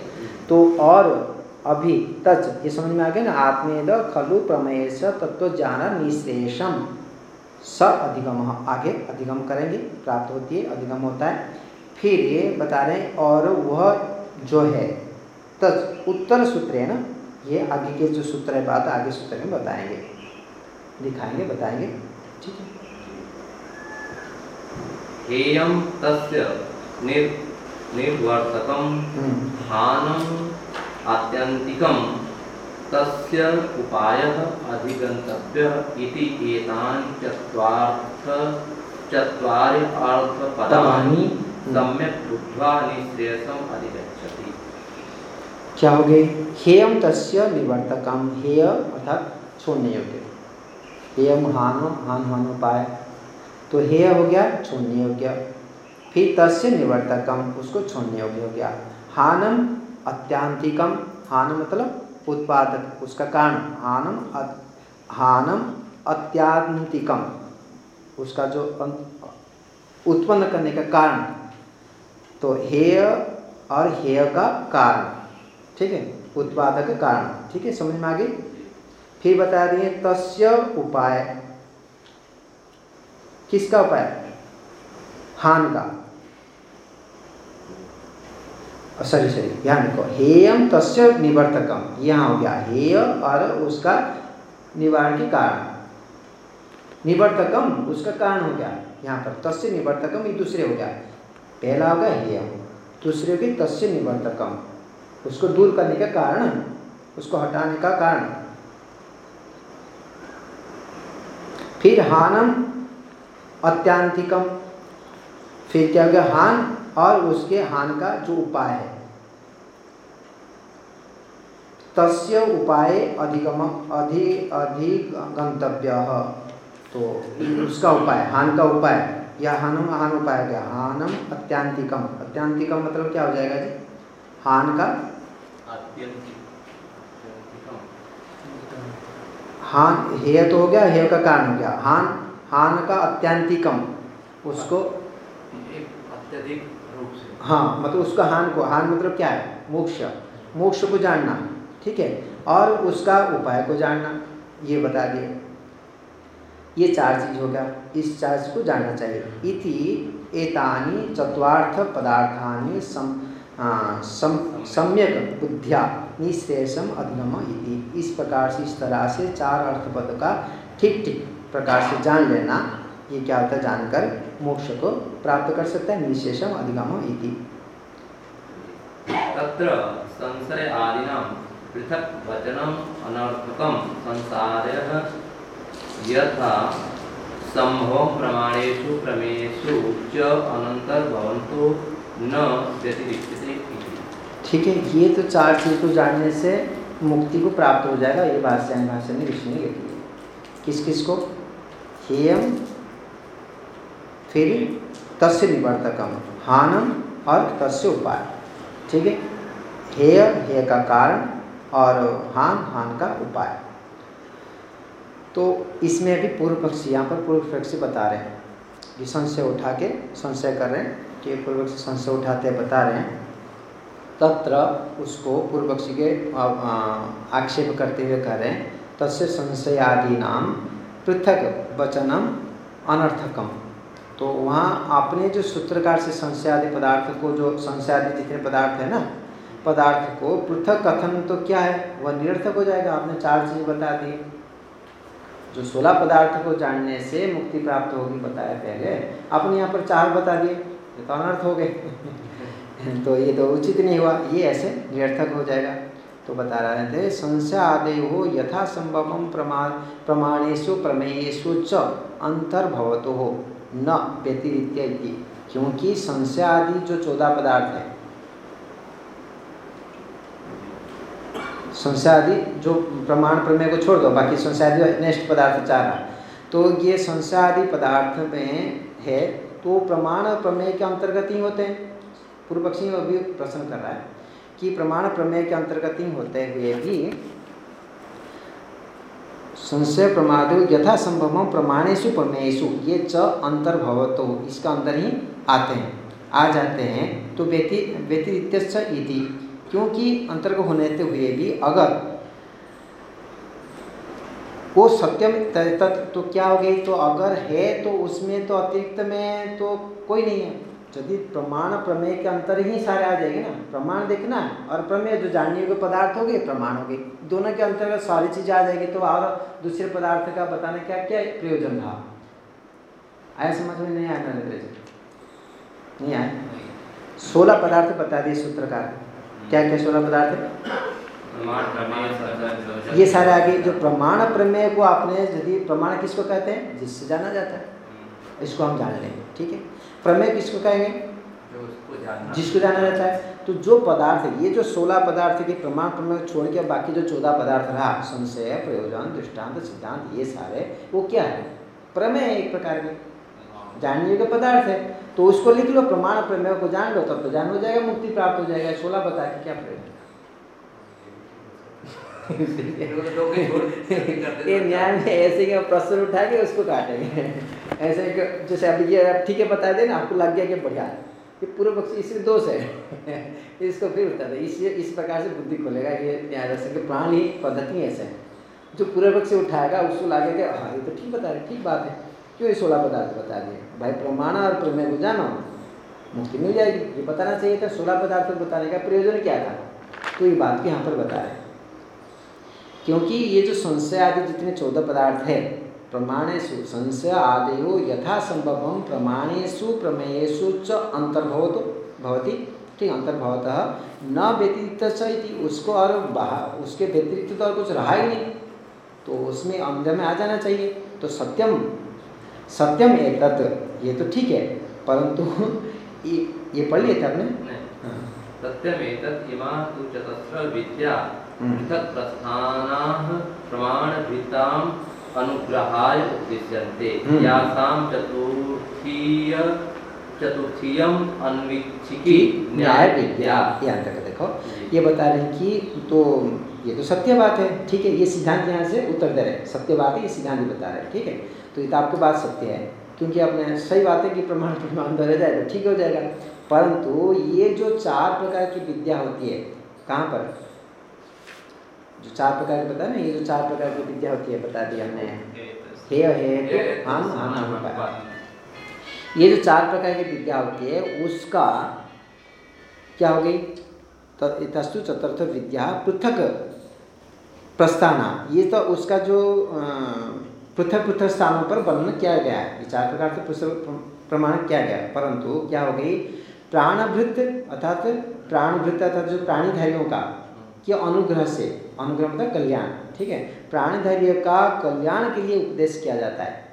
तो और अभी तच ये समझ में आ गया ना? आत्मेद खलु प्रमेय तत्व ज्ञान निश्रेषम स अधिगम, आगे अधिगम करेंगे, प्राप्त होती है, अधिगम होता है। फिर ये बता रहे हैं और वह जो है तत् उत्तर सूत्र है ना ये आगे के जो सूत्र है बात आगे सूत्र में बताएँगे दिखाएँगे बताएँगे ठीक है हेयम तस्य निर निर्वर्तकम हम्म। हानम आत्यंतिकम तस्य उपायः अधिगंतव्य इति एतान चत्वार्थ चत्वारि अर्थपदानि। सम्यक बुद्ध्वा अधिगच्छति। क्या हो गए हेयम तस्य निवर्तकम हेय अर्थात छोड़ने योग्य हेयम हान हान हान उपाय तो हेय हो गया छोड़ने योग्य फिर तस्य निवर्तकम उसको छोड़ने योग्य हो गया। हानम अत्यांतिकम हान मतलब उत्पादक, उसका कारण। हानम हानम अत्यांतिकम उसका जो उत्पन्न करने का कारण। तो हेय और हेय का कारण, ठीक है? उत्पादक कारण, ठीक है? समझ में आ गई? फिर बता दिए तस्य उपाय। किसका उपाय? हान का। सॉरी सॉरी, ध्यान रखो। हेयम तस्य निवर्तकम। यहाँ हो गया हेय और उसका निवारण के कारण। निवर्तकम, उसका कारण हो गया। यहाँ पर तस्य निवर्तकम, ये दूसरे हो गया। पहला होगा हेय दूसरे हो गई तस्य निवर्तकम उसको दूर करने का कारण, उसको हटाने का कारण। फिर हानम अत्यांतिकम फिर क्या हो गया? हान और उसके हान का जो उपाय है। तस्य उपाय अधिगम, अधि, अधिगंतव्य। तो उसका उपाय, हान का उपाय। यह हानम हान उपाय हो गया। हानम अत्यांतिकम। अत्यांतिकम मतलब क्या हो जाएगा जी? हान का हान, हेय तो हो गया, हेय का कारण हो गया। हान हान का अत्यांतिकम। उसको हाँ मतलब उसका हान को, हान मतलब क्या है? मोक्ष। मोक्ष को जानना, ठीक है? और उसका उपाय को जानना, ये बता दिए। ये चार चीज़ हो गया इस चार चीज़ को जानना चाहिए। इति एतानी चतुर्थ पदार्थानि सम सम सम्यक बुद्धिया निशेषम अधिगम इति। इस प्रकार से इस तरह से चार अर्थ पद का ठीक ठीक प्रकार से जान लेना, ये क्या होता है जानकर मोक्ष को प्राप्त कर सकता है, निशेषम अधिगम इति। तत्र यथा संभव प्रमाणेषु, प्रमेयेषु च अनंतर अनंतर्भवन्तो न व्यतिरिक्तते ठीक है, ये तो चार चीज़ को जानने से मुक्ति को प्राप्त हो जाएगा, ये भाष्य भाष्य में ऋषि ने लिखी है। किस किस को? हेयम फिर तस्य निवर्तकम हानम और तस्य उपाय। ठीक है हेय हेय का कारण और हान हान का उपाय। तो इसमें अभी पूर्व पक्षी, यहाँ पर पूर्व पक्षी बता रहे हैं कि संशय उठा के संशय कर रहे हैं कि पूर्व पक्षी संशय उठाते बता रहे हैं। तत्र उसको पूर्व पक्षी के आक्षेप करते हुए कह रहे हैं, तस्य संशय आदि नाम पृथक वचनम अनर्थकम। तो वहाँ आपने जो सूत्रकार से संशय आदि पदार्थ को, जो संशय आदि जितने पदार्थ है ना, पदार्थ को पृथक कथन तो क्या है? वह निरर्थक हो जाएगा, आपने चार चीज़ बता दी। जो सोलह पदार्थ को जानने से मुक्ति प्राप्त होगी बताया पहले। आपने यहाँ पर चार बता दिए तो अनर्थ हो गए। तो ये तो उचित नहीं हुआ, ये ऐसे निरर्थक हो जाएगा। तो बता रहे थे संशय आदि हो यथा संभव प्रमाण प्रमाणेशु प्रमेयेशु च अंतर्भवतो हो न व्यतिरित्य क्योंकि संशय आदि जो चौदह पदार्थ है संशय आदि जो प्रमाण प्रमेय को छोड़ दो, बाकी संशय आदि नेक्स्ट पदार्थ चाह रहा तो ये संशय आदि पदार्थ में है तो प्रमाण और प्रमेय के अंतर्गत ही होते हैं। पूर्व पक्षी अभी प्रश्न कर रहा है कि प्रमाण प्रमेय के अंतर्गत ही होते हुए भी संशय प्रमाद यथा संभव प्रमाणेशु प्रमेयेशु ये च अंतर्भवतो, इसका अंदर ही आते हैं। आ जाते हैं तो व्यति व्यतिरिक्त इति। क्योंकि अंतर्ग होने हुए भी, अगर वो सत्यम तत्व तो क्या हो गई? तो अगर है तो उसमें तो अतिरिक्त में तो कोई नहीं है। यदि प्रमाण प्रमेय के अंतर ही सारे आ जाएँगे ना, प्रमाण देखना और प्रमेय जो जानने के पदार्थ हो गए, प्रमाण हो गए। दोनों के अंतर्गत सारी चीज़ें आ जाएगी तो और दूसरे पदार्थ का बताने क्या क्या प्रयोजन रहा? आया समझ में? नहीं आया नहीं आया। सोलह पदार्थ बता दिए सूत्रकार। क्या क्या सोलह पदार्थ है? ये सारे आगे जो प्रमाण प्रमेय को आपने यदि प्रमाण किसको कहते हैं? जिससे जाना जाता है। इसको हम जान लेंगे ठीक है? प्रमेय किसको कहेंगे? जिसको जाना जाता है। तो जो पदार्थ ये जो सोलह पदार्थ के प्रमाण प्रमेय छोड़ के बाकी जो चौदह पदार्थ रहा संशय प्रयोजन दृष्टांत सिद्धांत ये सारे वो क्या है? प्रमेय एक प्रकार के। जानने योग्य पदार्थ है तो उसको लिख लो, प्रमाण प्रमेय को जान लो, तब तो जान हो जाएगा, मुक्ति प्राप्त हो जाएगा सोलह बता के क्या प्रयोजन ये न्याय में ऐसे ही प्रश्न उठा के उसको काटेंगे? ऐसे जैसे अभी ये ठीक है बता देना, आपको लग गया कि बढ़िया ये पूर्व पक्ष इसमें दोष है। इसको फिर बता दे, इस इस प्रकार से बुद्धि खोलेगा ये न्याय दर्शन के प्राण ही पद्धति ऐसे है। जो पूर्व पक्ष उठाएगा, उसको लगेगा हाँ ये तो ठीक बता रहे ठीक बात है। क्यों ये सोलह पदार्थ बता दिए भाई, प्रमाण और प्रमेय को जानो, मुक्ति मिल जाएगी। ये बताना चाहिए था, सोलह पदार्थ बताने का प्रयोजन क्या था? तो ये बात यहाँ पर बता रहे क्योंकि ये जो संशय आदि जितने चौदह पदार्थ है प्रमाणेशु संशय आदयो यथा संभव प्रमाणेशु प्रमेयेशु च अंतर्भवत, भवती। ठीक, अंतर्भवत न व्यतिरिक्त चाहिए उसको और बाहर उसके व्यतिरिक्त तो और कुछ रहा ही नहीं। तो उसमें अंदर में आ जाना चाहिए। तो सत्यम सत्यम एक तत्व ये तो ठीक है परंतु ये, ये पढ़ लिया था आपने? हाँ। सत्यम एक इमा तु चतस्र विद्या हम्म। पृथक प्रस्थानाः प्रमाणभृताम् अनुग्रहाय हम्म। यासां चतुर्थीय चतुर्थीयम अन्वीक्षिकी न्याय विद्या। ये अंत का देखो। ये बता रहे हैं कि तो ये तो सत्य बात है ठीक है ये सिद्धांत यहाँ से उत्तर दे रहे सत्य बात है ये सिद्धांत बता रहे हैं ठीक है। तो ये तो आपकी बात सत्य है क्योंकि आपने सही बात है कि प्रमाण प्रमाण रह जाएगा ठीक हो जाएगा। परंतु ये जो चार प्रकार की विद्या होती है कहाँ पर? जो चार प्रकार की बता ना ये जो चार प्रकार की विद्या होती है बता दिया हमने। हे हे तो हम हम ये जो चार प्रकार की विद्या होती है उसका क्या हो गई? तस्तु चतुर्थ विद्या पृथक प्रस्थाना। ये तो उसका जो पृथक पृथक स्थानों पर वर्णन किया गया है। चार प्रकार से पुस्तक प्रमाण किया गया परंतु क्या हो गई? प्राणभृत, अर्थात प्राणभृत, अर्थात जो प्राणीधारियों का, कि अनुग्रह से, अनुग्रह मतलब कल्याण, ठीक है? प्राणधैर्य का कल्याण के लिए उपदेश किया जाता है।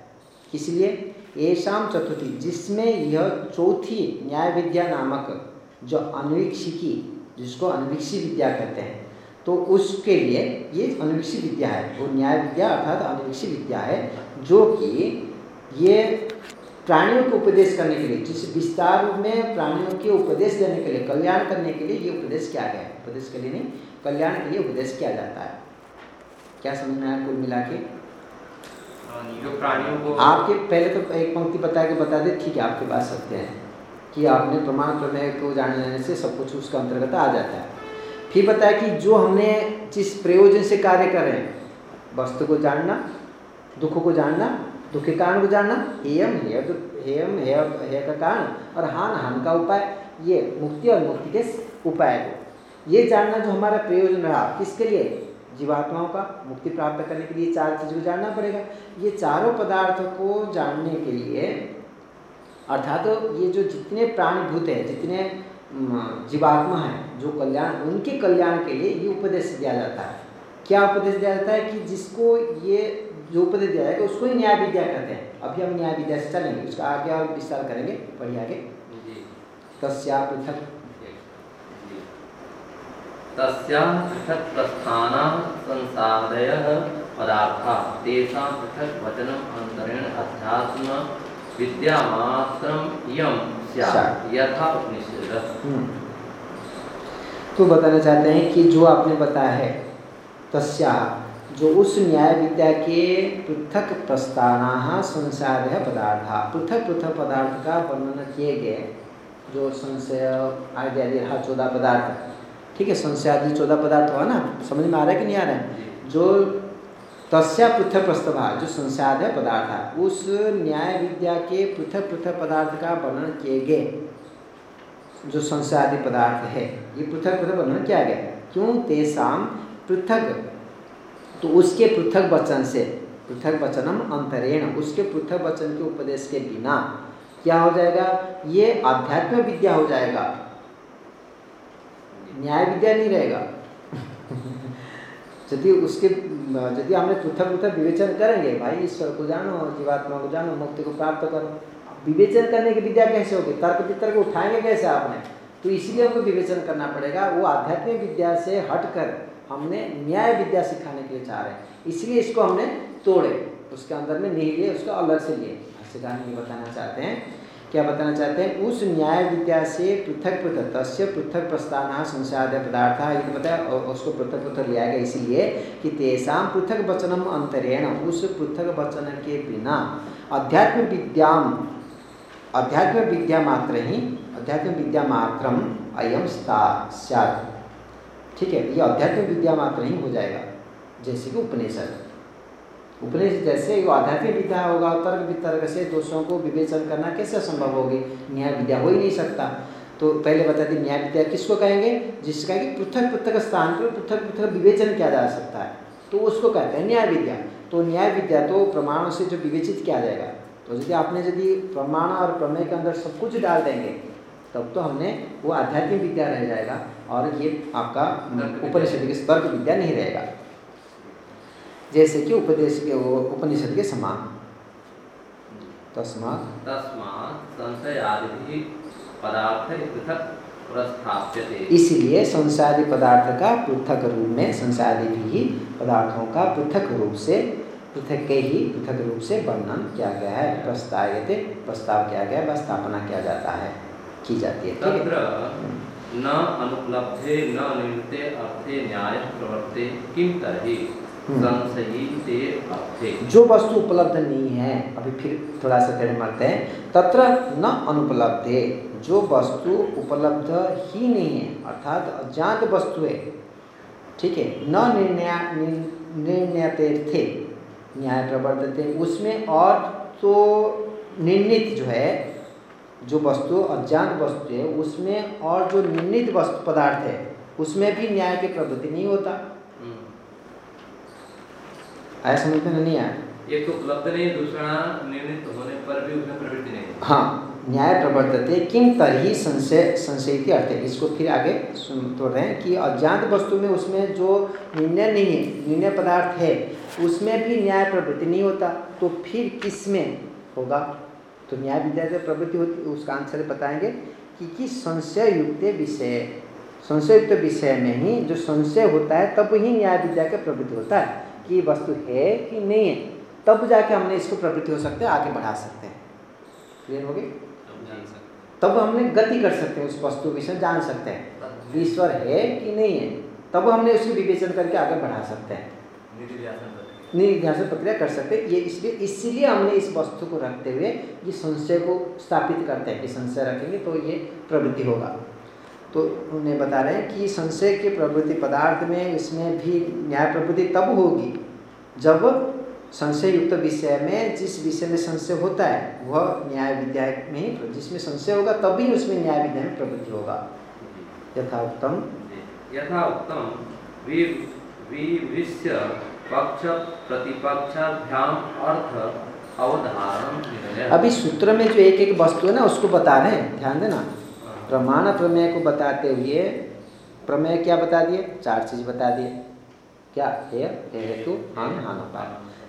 इसलिए ऐशाम चतुर्थी, जिसमें यह चौथी न्याय विद्या नामक जो अनुवीक्षिकी, जिसको अनुवीक्षी विद्या कहते हैं तो उसके लिए ये अनुवीक्षी विद्या है वो न्याय विद्या अर्थात अनुवीक्षी विद्या है जो कि ये प्राणियों को उपदेश करने के लिए जिस विस्तार में प्राणियों के उपदेश देने के लिए कल्याण करने के लिए ये उपदेश किया गया है। उपदेश के लिए नहीं कल्याण के लिए उपदेश किया जाता है। क्या समझ में आया कुल मिला के? प्राणियों को आपके पहले तो एक पंक्ति बता के बता दे ठीक है आपके पास सत्य है कि आपने प्रमाण प्रमेय को जान लेने से सब कुछ उसका अंतर्गत आ जाता है। फिर बताया कि जो हमने जिस प्रयोजन से कार्य कर रहे हैं, वस्तु को जानना, दुख को जानना, दुख के कारण को जानना हेयम हेय तो हेयम, हेय हेय का कारण और हान हान का उपाय, ये मुक्ति और मुक्ति के उपाय को ये जानना जो हमारा प्रयोजन रहा, किसके लिए? जीवात्माओं का मुक्ति प्राप्त करने के लिए चार चीज़ को जानना पड़ेगा। ये चारों पदार्थ को जानने के लिए, अर्थात तो ये जो जितने प्राणभूत हैं, जितने जीवात्मा है जो कल्याण उनके कल्याण के लिए ये उपदेश दिया जाता है। क्या उपदेश दिया जाता है कि जिसको ये जो उपदेश दिया जाएगा उसको ही न्याय विद्या कहते हैं। अभी हम न्याय विद्या से चलेंगे उसका आगे और विस्तार करेंगे पढ़िए आगे। तस्या पृथक। तस्या पृथक प्रस्थान पदार्था। तेषां पृथक वचनम अंतरेण अध्यात्म विद्यामात्रम यम यथा उपनिषद हम्म। तो बताना चाहते हैं कि जो आपने बताया है, तस्या, जो उस न्याय विद्या के पृथक प्रस्ताना संसार पदार्थ, पृथक पृथक पदार्थ का वर्णन किए गए, जो संशय, आदि आदि रहा चौदह पदार्थ। ठीक है, संशय आदि, चौदह पदार्थ हुआ ना? समझ में आ रहा है कि नहीं आ रहा है? जो तस्या पृथक प्रस्तभा जो पदार्थ है उस न्याय विद्या के पृथक पृथक पदार्थ का वर्णन किए गए। जो संसादी पदार्थ है, ये पृथक पृथक वर्णन किया गया। क्यों? तेसाम पृथक। तो उसके पृथक वचन से, पृथक वचनम अंतरेण, उसके पृथक वचन के उपदेश के बिना क्या हो जाएगा? ये आध्यात्म विद्या हो जाएगा। न्याय विद्या नहीं रहेगा। यदि उसके, यदि हमने पृथक पृथक विवेचन करेंगे, भाई ईश्वर को जानो, जीवात्मा को जानो, मुक्ति को प्राप्त करो। विवेचन करने की विद्या कैसे होगी? तर्क वितर्क उठाएँगे कैसे आपने? तो इसीलिए हमको विवेचन करना पड़ेगा। वो आध्यात्मिक विद्या से हटकर हमने न्याय विद्या सिखाने के लिए चाह रहे हैं। इसलिए इसको हमने तोड़े। उसके अंदर में नहीं लिए, उसको अलग से लिए। भाष्यकार बताना चाहते हैं। क्या बताना चाहते हैं? उस न्याय विद्या से पृथक पृथक, तस्य पृथक प्रस्थान संसाध्य पदार्थ। ये तो बताया उसको पृथक पृथक लिया गया। इसीलिए कि तेषा पृथक वचनम अंतरेण। उस पृथक वचन के बिना अध्यात्म विद्याम अध्यात्म विद्या मात्र ही, अध्यात्म विद्या मात्रम अयम सैद ठीक है, ये अध्यात्म विद्या मात्र ही हो जाएगा, जैसे कि उपनिषद। उपदेश जैसे वो आध्यात्मिक विद्या होगा, तर्क वितर्क से दोषों को विवेचन करना कैसे संभव होगी? न्याय विद्या हो ही नहीं सकता। तो पहले बता दी, न्याय विद्या किसको कहेंगे? जिसका कि पृथक पृथक स्थान पर पृथक पृथक विवेचन किया जा सकता है। तो उसको कहते हैं न्याय विद्या। तो न्याय विद्या तो प्रमाणों से जो विवेचित किया जाएगा तो यदि आपने यदि प्रमाण और प्रमेय के अंदर सब कुछ डाल देंगे तब तो हमने वो आध्यात्मिक विद्या रह जाएगा और ये आपका उपनिषद के तर्क विद्या नहीं रहेगा। जैसे कि उपदेश के वो उपनिषद के समान। तस्मात। तस्मात संशय आदि पदार्थ पृथक इसलिए संसादी पदार्थ का पृथक रूप में संसादी भी पदार्थों का पृथक रूप से पृथक के ही पृथक रूप से वर्णन किया गया है प्रस्ताव प्रस्ताव किया गया है स्थापना किया जाता है की जाती है तत्र न अनुपलब्धे न निमित्ते अर्थे न्याय प्रवर्ते किम तरहि? हम्म। जो वस्तु उपलब्ध नहीं है अभी फिर थोड़ा सा टेढ़े मारते हैं तत्र न अनुपलब्धे जो वस्तु उपलब्ध ही नहीं है अर्थात अज्ञात वस्तु है ठीक है? न निर्णय निर्णयते थे न्याय प्रवर्तते उसमें और तो निर्णित जो है जो वस्तु अज्ञात वस्तु है उसमें और जो निर्णित वस्तु पदार्थ है उसमें भी न्याय की प्रवृत्ति नहीं होता। हम्म। आया समझ में नहीं आया? एक तो उपलब्ध नहीं दूसरा निर्णित होने पर भी उसमें प्रवृत्ति नहीं हाँ न्याय प्रवर्तते किम तरही संशय संशय के अर्थ है। इसको फिर आगे सुन तो रहे हैं कि अज्ञात वस्तु में उसमें जो निर्णय नहीं है निर्णय पदार्थ है उसमें भी न्याय प्रवृत्ति नहीं होता तो फिर किसमें होगा? तो न्याय विद्या से प्रवृत्ति होती उसका आंसर बताएँगे कि किस संशय युक्त विषय। संशय युक्त विषय में ही जो संशय होता है तब ही न्याय विद्या का प्रवृत्ति होता है कि वस्तु है कि नहीं है तब जाके हमने इसको प्रवृत्ति हो सकते हैं आगे बढ़ा सकते हैं। क्लियर हो गई? तब हमने गति कर सकते हैं उस वस्तु विषय जान सकते हैं। ईश्वर है कि नहीं है तब हमने उसकी विवेचन करके आगे बढ़ा सकते हैं। निध्यासन प्रक्रिया कर सकते ये इसलिए, इसीलिए हमने इस वस्तु को रखते हुए ये संशय को स्थापित करते हैं कि संशय रखेंगे तो ये प्रवृत्ति होगा। तो उन्हें बता रहे हैं कि संशय के प्रवृत्ति पदार्थ में इसमें भी न्याय प्रवृत्ति तब होगी जब संशय युक्त विषय में जिस विषय में संशय होता है, वह न्याय विद्या में ही जिसमें संशय होगा तभी उसमें न्याय विद्या में प्रवृत्ति होगा। यथा उत्तम यथा उत्तम पक्ष प्रतिपक्षाभ्याम अर्थ, अवधारण अभी सूत्र में जो एक एक वस्तु है ना, उसको बता रहे हैं। ध्यान देना। प्रमाण प्रमेय को बताते हुए प्रमेय क्या बता दिए? चार चीज़ बता दिए। क्या? हेतु, हान हान उपाय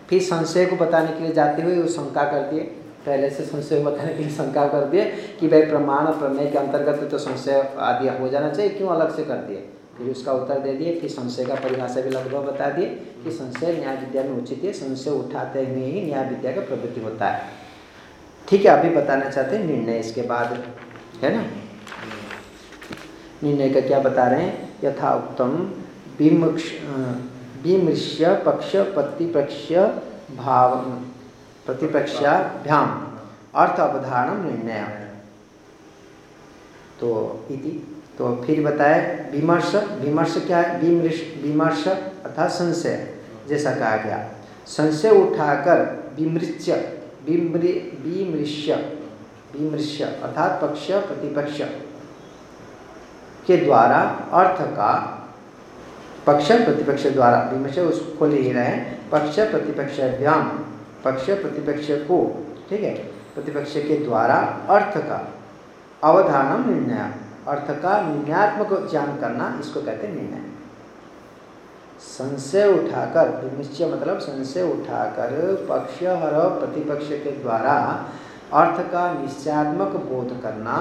फिर संशय को बताने के लिए जाते हुए वो शंका कर दिए। पहले से संशय को बताने के लिए शंका कर दिए कि भाई प्रमाण और प्रमेय के अंतर्गत तो संशय आदि हो जाना चाहिए, क्यों अलग से कर दिए? फिर उसका उत्तर दे दिए फिर संशय का परिभाषा भी लगभग बता दिए कि संशय न्याय विद्या में उचित है, संशय उठाते हुए ही न्याय विद्या का प्रवृत्ति होता है। ठीक है, अभी बताना चाहते हैं निर्णय इसके बाद, है ना? निर्णय का क्या बता रहे हैं? यथा उत्तम विमुक्ष विमृश्य पक्ष प्रतिपक्ष भाव, प्रतिपक्षाभ्याम, अर्थ अवधारण निर्णय। तो इति। तो फिर बताए विमर्श विमर्श क्या है? विमर्श अर्थात संशय, जैसा कहा गया। संशय उठाकर विमृश्य विमृश्य विमृश्य अर्थात पक्ष, प्रतिपक्ष के द्वारा अर्थ का पक्ष, प्रतिपक्ष द्वारा विमर्श उसको ले रहे हैं। पक्ष, प्रतिपक्ष व्याम, पक्ष, प्रतिपक्ष को, ठीक है? प्रतिपक्ष के द्वारा अर्थ का अवधानम निर्णय। अर्थ का निर्णयात्मक ज्ञान करना इसको कहते हैं निर्णय। संशय उठाकर निश्चय मतलब संशय उठाकर पक्ष हर प्रतिपक्ष के द्वारा अर्थ का निश्चयात्मक बोध करना,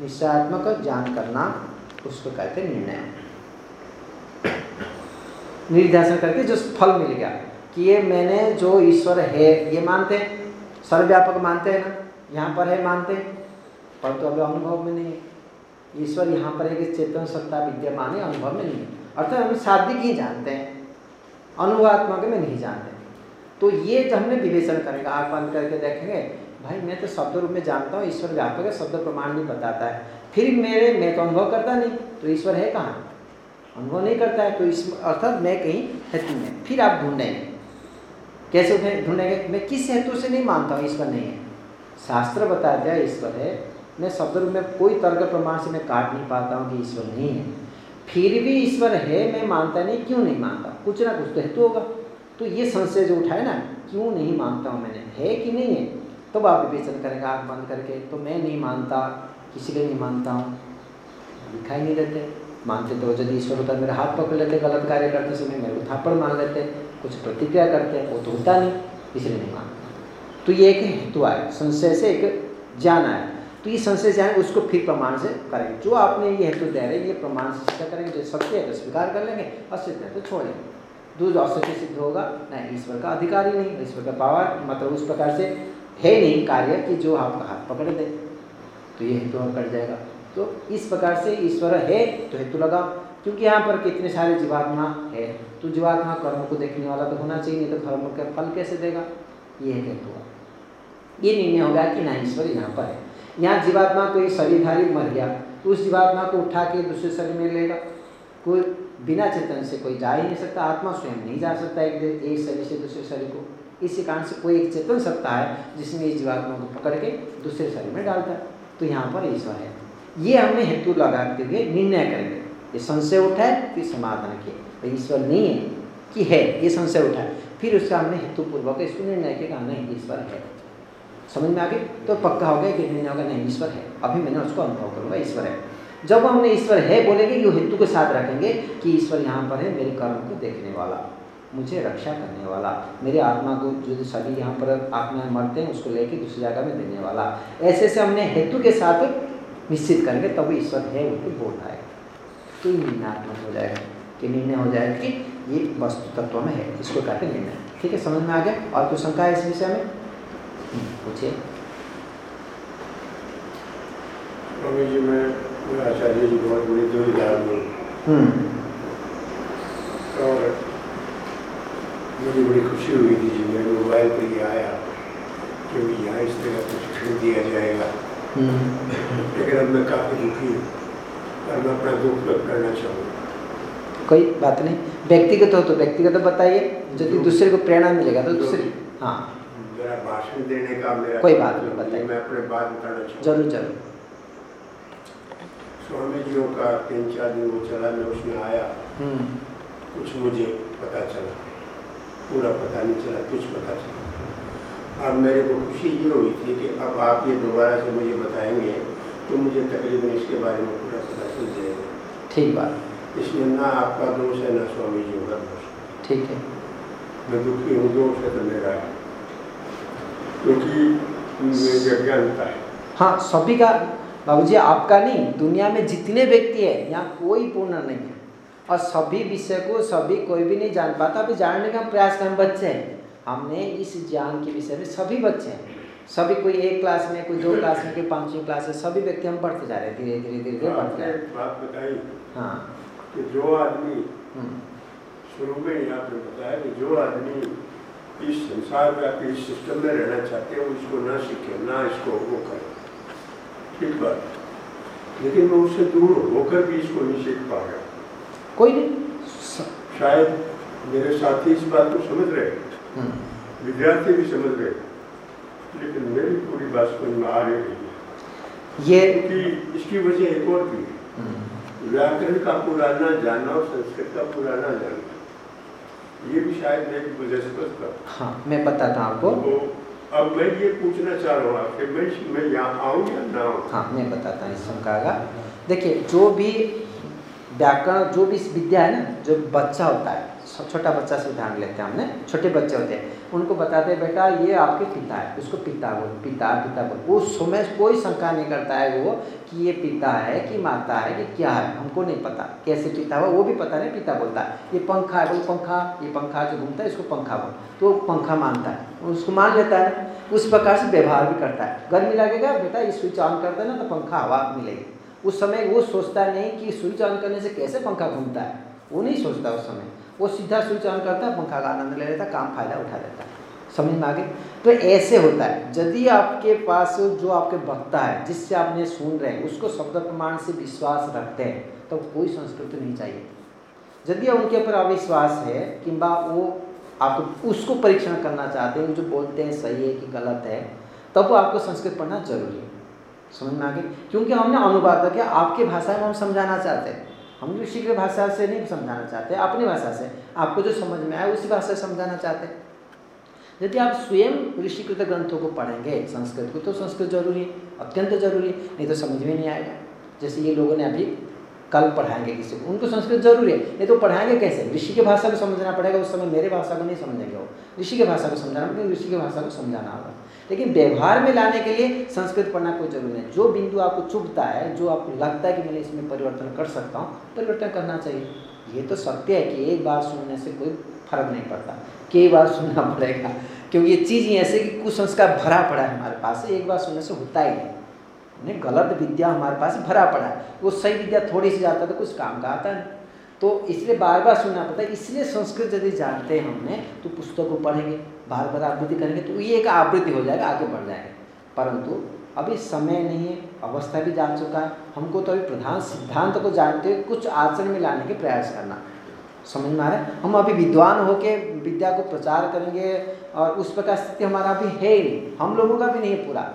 निश्चयात्मक ज्ञान करना, उसको कहते निर्णय। निर्ध्यासन करके जो फल मिल गया, कि ये मैंने जो ईश्वर है, ये मानते हैं, सर्वव्यापक मानते हैं ना, यहाँ पर है मानते हैं पर तो अभी अनुभव में नहीं है। ईश्वर यहाँ पर है कि चेतन सत्ता विद्यमान है, अनुभव में नहीं है। अर्थात हम शाब्दिक ही जानते हैं अनुभवात्मक में नहीं जानते तो ये जो हमने विवेचन करेंगे, आँख बंद करके देखेंगे, भाई मैं तो शब्द रूप में जानता हूँ, ईश्वर व्यापक है, शब्द प्रमाण नहीं बताता है। फिर मेरे, मैं तो अनुभव करता नहीं तो ईश्वर है कहाँ? अनुभव नहीं करता है तो इस, अर्थात मैं कहीं हेतु में, फिर आप ढूंढेंगे। कैसे ढूंढेंगे? मैं किस हेतु से नहीं मानता हूँ, ईश्वर नहीं है। शास्त्र बता दिया, ईश्वर है। मैं शब्द रूप में कोई तर्क प्रमाण से मैं काट नहीं पाता हूँ कि ईश्वर नहीं है। फिर भी ईश्वर है, मैं मानता नहीं, क्यों नहीं मानता? कुछ ना कुछ तो हेतु होगा। तो ये संशय जो उठाए ना, क्यों नहीं मानता हूँ मैंने? है कि नहीं है? तब तो आप विवेचन करेंगे, आँख बंद करके तो मैं नहीं मानता, किसी नहीं मानता हूँ। दिखाई नहीं देते। मानते तो यदि ईश्वर होता मेरा हाथ पकड़ लेते, गलत कार्य करते समय मेरे को थापड़ मान लेते कुछ प्रतिक्रिया करते, वो तो होता नहीं इसलिए नहीं मानता। तो ये एक हेतु आए संशय से एक ज्ञान आया। तो ये संशय ज्ञान उसको फिर प्रमाण से करेंगे। जो आपने ये हेतु दे रहे ये प्रमाण से सिद्ध करेंगे, जो सत्य है तो स्वीकार कर लेंगे, असत्य है तो छोड़ लेंगे दूध असत्य सिद्ध होगा, नहीं, ईश्वर का अधिकार ही नहीं, ईश्वर का पावर मतलब उस प्रकार से है नहीं कार्य कि जो आपका हाथ पकड़ दे तो ये हेतु कट जाएगा। तो इस प्रकार से ईश्वर है तो हेतु लगाओ, क्योंकि यहाँ पर कितने सारे जीवात्मा है तो जीवात्मा कर्म को देखने वाला तो होना चाहिए, नहीं तो कर्म का फल कैसे देगा? ये हेतु। ये निर्णय होगा कि ना ईश्वर यहाँ पर है। यहाँ जीवात्मा कोई शरीरधारी मर गया तो उस जीवात्मा को उठा के दूसरे शरीर में लेगा कोई बिना चेतन से कोई जा ही नहीं सकता, आत्मा स्वयं नहीं जा सकता एक एक शरीर से दूसरे शरीर को। इसी कारण से कोई एक चेतन सकता है जिसमें इस जीवात्मा को पकड़ के दूसरे शरीर में डालता है तो यहाँ पर ईश्वर है। ये हमने हेतु लगाते हुए निर्णय करेंगे ये संशय उठाए फिर समाधान किए तो ईश्वर नहीं है कि है, ये संशय उठाए फिर उसका हमने हेतु पूर्वक इसको निर्णय किया नहीं, ईश्वर है। समझ में आ गई? तो पक्का हो गया कि निर्णय होगा नहीं, ईश्वर है। अभी मैंने उसको अनुभव करूँगा, ईश्वर है। जब हमने ईश्वर है बोलेंगे, ये हेतु के साथ रखेंगे कि ईश्वर यहाँ पर है, मेरे कर्म को देखने वाला, मुझे रक्षा करने वाला, मेरे आत्मा को जो सभी यहाँ पर आत्मा मरते हैं, उसको लेके दूसरी जगह में देने वाला। ऐसे से हमने हेतु के साथ निश्चित करेंगे, तब ईश्वर है उनको बोल रहा है। तो ये निर्णयात्मक हो जाएगा। कि निर्णय हो जाएगा कि ये वस्तु तत्व में है, इसको कहते निर्णय। ठीक है, समझ में आ गया? और कुछ शंका है इस विषय में? पूछिए। जी मैं आचार्य जी बहुत बड़ी दुविधा में। और मुझे बड़ी खुशी हुई थी जब मेरे मोबाइल पर ये आया कि यहाँ इस तरह कुछ खरीद दिया जाएगा। हम्म। लेकिन अब मैं काफ़ी दुखी हूँ और मैं अपना दुख व्यक्त करना चाहूँगा। कोई बात नहीं। व्यक्तिगत हो तो व्यक्तिगत बताइए यदि दूसरे को प्रेरणा मिलेगा तो दूसरे हाँ। मेरा भाषण देने का मेरा कोई बात नहीं, बताइए। मैं अपने बात बताना चाहूँगा। ज़रूर ज़रूर। स्वामी जियों का तीन चार दिन वो चला मैं उसमें आया। हम्म। कुछ मुझे पता चला। पूरा पता नहीं चला कुछ पता चला। अब मेरे को खुशी ये हुई थी कि अब आप ये दोबारा से मुझे बताएँगे तो मुझे तकरीबन इसके बारे में पूरा पता चल जाएगा। ठीक बात। इसमें ना आपका दोष है ना स्वामी जी का दोष। ठीक है। मैं दुखी हूँ दोष है तो मेरा है। क्योंकि अज्ञानता है। हाँ सभी का बाबूजी आपका नहीं दुनिया में जितने व्यक्ति है यहाँ कोई पूर्ण नहीं है। और सभी विषय को सभी कोई भी नहीं जान पाता अभी जानने का प्रयास करें बच्चे हैं। हमने इस ज्ञान के विषय में सभी बच्चे हैं। सभी कोई एक क्लास में कोई दो क्लास में कोई पाँचवीं क्लास में सभी व्यक्ति हम बढ़ते जा रहे हैं धीरे धीरे धीरे धीरे बढ़ते जा रहे एक बात बताई हैं हाँ। कि जो आदमी हम्म, शुरू में ही आपने बताया कि जो आदमी इस संसार में आप इस सिस्टम में रहना चाहते हैं वो इसको ना सीखे ना इसको वो करे। ठीक बात। लेकिन मैं उससे दूर होकर भी इसको नहीं सीख पा रहा। कोई नहीं। शायद मेरे साथी इस बात को समझ रहे हम्म, विद्यार्थी भी समझ रहे लेकिन मेरी पूरी बात समझ में आ रही है। ये क्योंकि इसकी वजह एक और भी है। हम्म, व्याकरण का पुराना जानना और संस्कृत का पुराना जानना ये भी शायद हाँ मैं बताता हूँ आपको। तो अब मैं ये पूछना चाह रहा हूँ मैं मैं यहाँ आऊँ या ना आऊँ? हाँ मैं बताता हूँ इस शंका का देखिए जो भी व्याकरण जो भी विद्या है ना जो बच्चा होता है छोटा बच्चा से उदाहरण लेते हैं हमने छोटे बच्चे होते हैं उनको बताते, बेटा, ये आपके पिता है। उसको पिता बोल, पिता पिता बोल। उस समय, कोई शंका नहीं करता है वो कि ये पिता है कि माता है कि क्या है, हमको नहीं पता। कैसे पिता हुआ, वो भी पता नहीं, पिता बोलता है, ये पंखा है। बोल, पंखा, ये पंखा जो घूमता है, इसको पंखा बोल। तो पंखा मानता है, उसको मान लेता है उस प्रकार से व्यवहार भी करता है। गर्मी लगेगा, बेटा, ये स्विच ऑन कर देना तो पंखा हवा मिलेगी। उस समय वो सोचता नहीं कि स्विच ऑन करने से कैसे पंखा घूमता है। वो नहीं सोचता उस समय। वो सीधा स्विच ऑन करता है पंखा का आनंद ले लेता, काम फ़ायदा उठा लेता। समझ में आ गई? तो ऐसे होता है। यदि आपके पास जो आपके वक्ता है, जिससे आपने सुन रहे हैं, उसको शब्द प्रमाण से विश्वास रखते हैं तो कोई संस्कृत नहीं चाहिए। यदि उनके ऊपर अविश्वास है, किंबा वो आपको, उसको परीक्षण करना चाहते हैं, जो बोलते हैं सही है कि गलत है, तब वो आपको संस्कृत पढ़ना ज़रूरी है। समझ में आ क्योंकि हमने अनुवाद किया, आपकी भाषा में हम समझाना चाहते हैं। हम ऋषि की भाषा से नहीं समझाना चाहते, अपनी भाषा से। आपको जो समझ में आए उसी भाषा से समझाना चाहते। हैं यदि आप स्वयं ऋषिकृत ग्रंथों को पढ़ेंगे, संस्कृत को तो संस्कृत ज़रूरी है, अत्यंत ज़रूरी है, नहीं तो समझ में नहीं आएगा। जैसे ये लोगों ने अभी कल पढ़ाएँगे किसी को। उनको संस्कृत ज़रूरी है। नहीं तो पढ़ाएँगे कैसे? ऋषि की भाषा को समझना पड़ेगा। उस समय मेरे भाषा को नहीं समझेंगे वो। ऋषि की भाषा को समझाना पड़ेगा ऋषि की भाषा को समझाना होगा। लेकिन व्यवहार में लाने के लिए संस्कृत पढ़ना कोई ज़रूरी नहीं। जो बिंदु आपको चुभता है, जो आपको लगता है कि मैं इसमें परिवर्तन कर सकता हूँ, परिवर्तन करना चाहिए। ये तो सत्य है कि एक बार सुनने से कोई फ़र्क नहीं पड़ता। कई बार सुनना पड़ेगा। क्योंकि ये चीज़ ही ऐसे कि कुछ संस्कार भरा पड़ा है हमारे पास। एक बार सुनने से होता ही नहीं। गलत विद्या हमारे पास भरा पड़ा है। वो सही विद्या थोड़ी सी जाता तो कुछ काम का आता नहीं तो इसलिए बार बार सुनना पड़ता है। इसलिए संस्कृत यदि जानते हैं हमने तो पुस्तक को पढ़ेंगे बार बार आवृत्ति करेंगे तो ये एक आवृत्ति हो जाएगा, आगे बढ़ जाएगा। परंतु अभी समय नहीं है, अवस्था भी जान चुका है। हमको तो अभी प्रधान सिद्धांत को जानते हुए कुछ आचरण में लाने के प्रयास करना। समझ में आ रहा है? हम अभी विद्वान होके विद्या को प्रचार करेंगे और उस प्रकार स्थिति हमारा अभी है ही नहीं। हम लोगों का भी नहीं पूरा।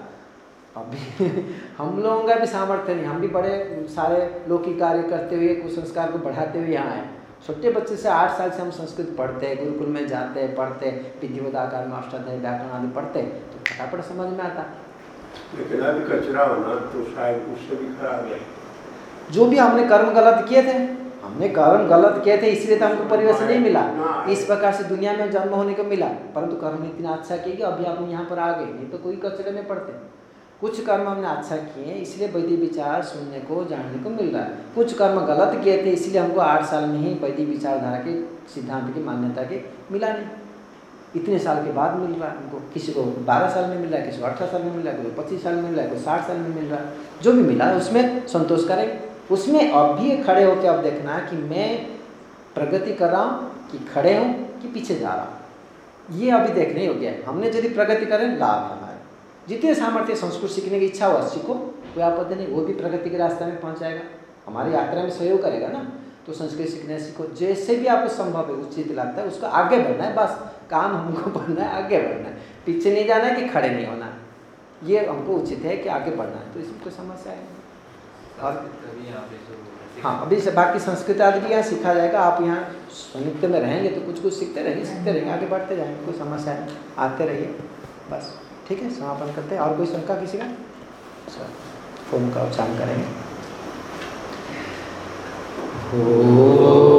अभी हम लोगों का भी सामर्थ्य नहीं हम भी बड़े सारे लौकिक कार्य करते हुए कुसंस्कार को बढ़ाते हुए यहाँ आए। छोटे बच्चे से आठ साल से हम संस्कृत पढ़ते हैं गुरुकुल में जाते हैं पढ़ते विधिवत आकार में अष्टाध्याय व्याकरण आदि पढ़ते तो फटाफट समझ में आता। लेकिन अभी कचरा होना तो शायद उससे भी खराब है। जो भी हमने कर्म गलत किए थे हमने कर्म गलत किए थे इसलिए तो हमको परिवेश नहीं मिला। इस प्रकार से दुनिया में जन्म होने को मिला परंतु कर्म इतना अच्छा किया कि अभी हम यहाँ पर आ गए नहीं तो कोई कचरे में पड़ते। कुछ कर्म हमने अच्छा किए, इसलिए वैदिक विचार सुनने को, जानने को मिल रहा है। कुछ कर्म गलत किए थे, इसलिए हमको आठ साल में ही वैदिक विचारधारा के सिद्धांत की मान्यता के मिला नहीं। इतने साल के बाद मिल रहा है हमको। किसी को बारह साल में मिल रहा है, किसी को अठारह साल में मिल रहा है कोई पच्चीस साल में मिल रहा है कोई साठ साल में मिल रहा है। जो भी मिला, उसमें संतोष करें। उसमें अब भी खड़े होकर अब देखना कि मैं प्रगति कर रहा हूँ, कि खड़े हूँ, कि पीछे जा रहा हूँ। ये अभी देखने योग्य है। हमने यदि प्रगति करें, लाभ है हमारे। जितने सामर्थ्य संस्कृत सीखने की इच्छा हुआ सीखो कोई आपत्ति नहीं वो भी प्रगति के रास्ते में पहुँच जाएगा। हमारी यात्रा में सहयोग करेगा ना। तो संस्कृत सीखने सीखो जैसे भी आपको संभव है उचित लगता है उसको आगे बढ़ना है बस काम हमको बढ़ना है आगे बढ़ना है। पीछे नहीं जाना है कि खड़े नहीं होना है। ये हमको उचित है कि आगे बढ़ना है। तो इसमें कोई समस्या है? और हाँ अभी से बाकी संस्कृत आदि भी यहाँ सीखा जाएगा। आप यहाँ संयुक्त में रहेंगे तो कुछ कुछ सीखते रहेंगे सीखते रहेंगे आगे बढ़ते जाएँगे कोई समस्या है आते रहिए बस। ठीक है, समापन करते हैं। और कोई शंका किसी का? अच्छा फ़ोन का उच्चारण करेंगे। ओ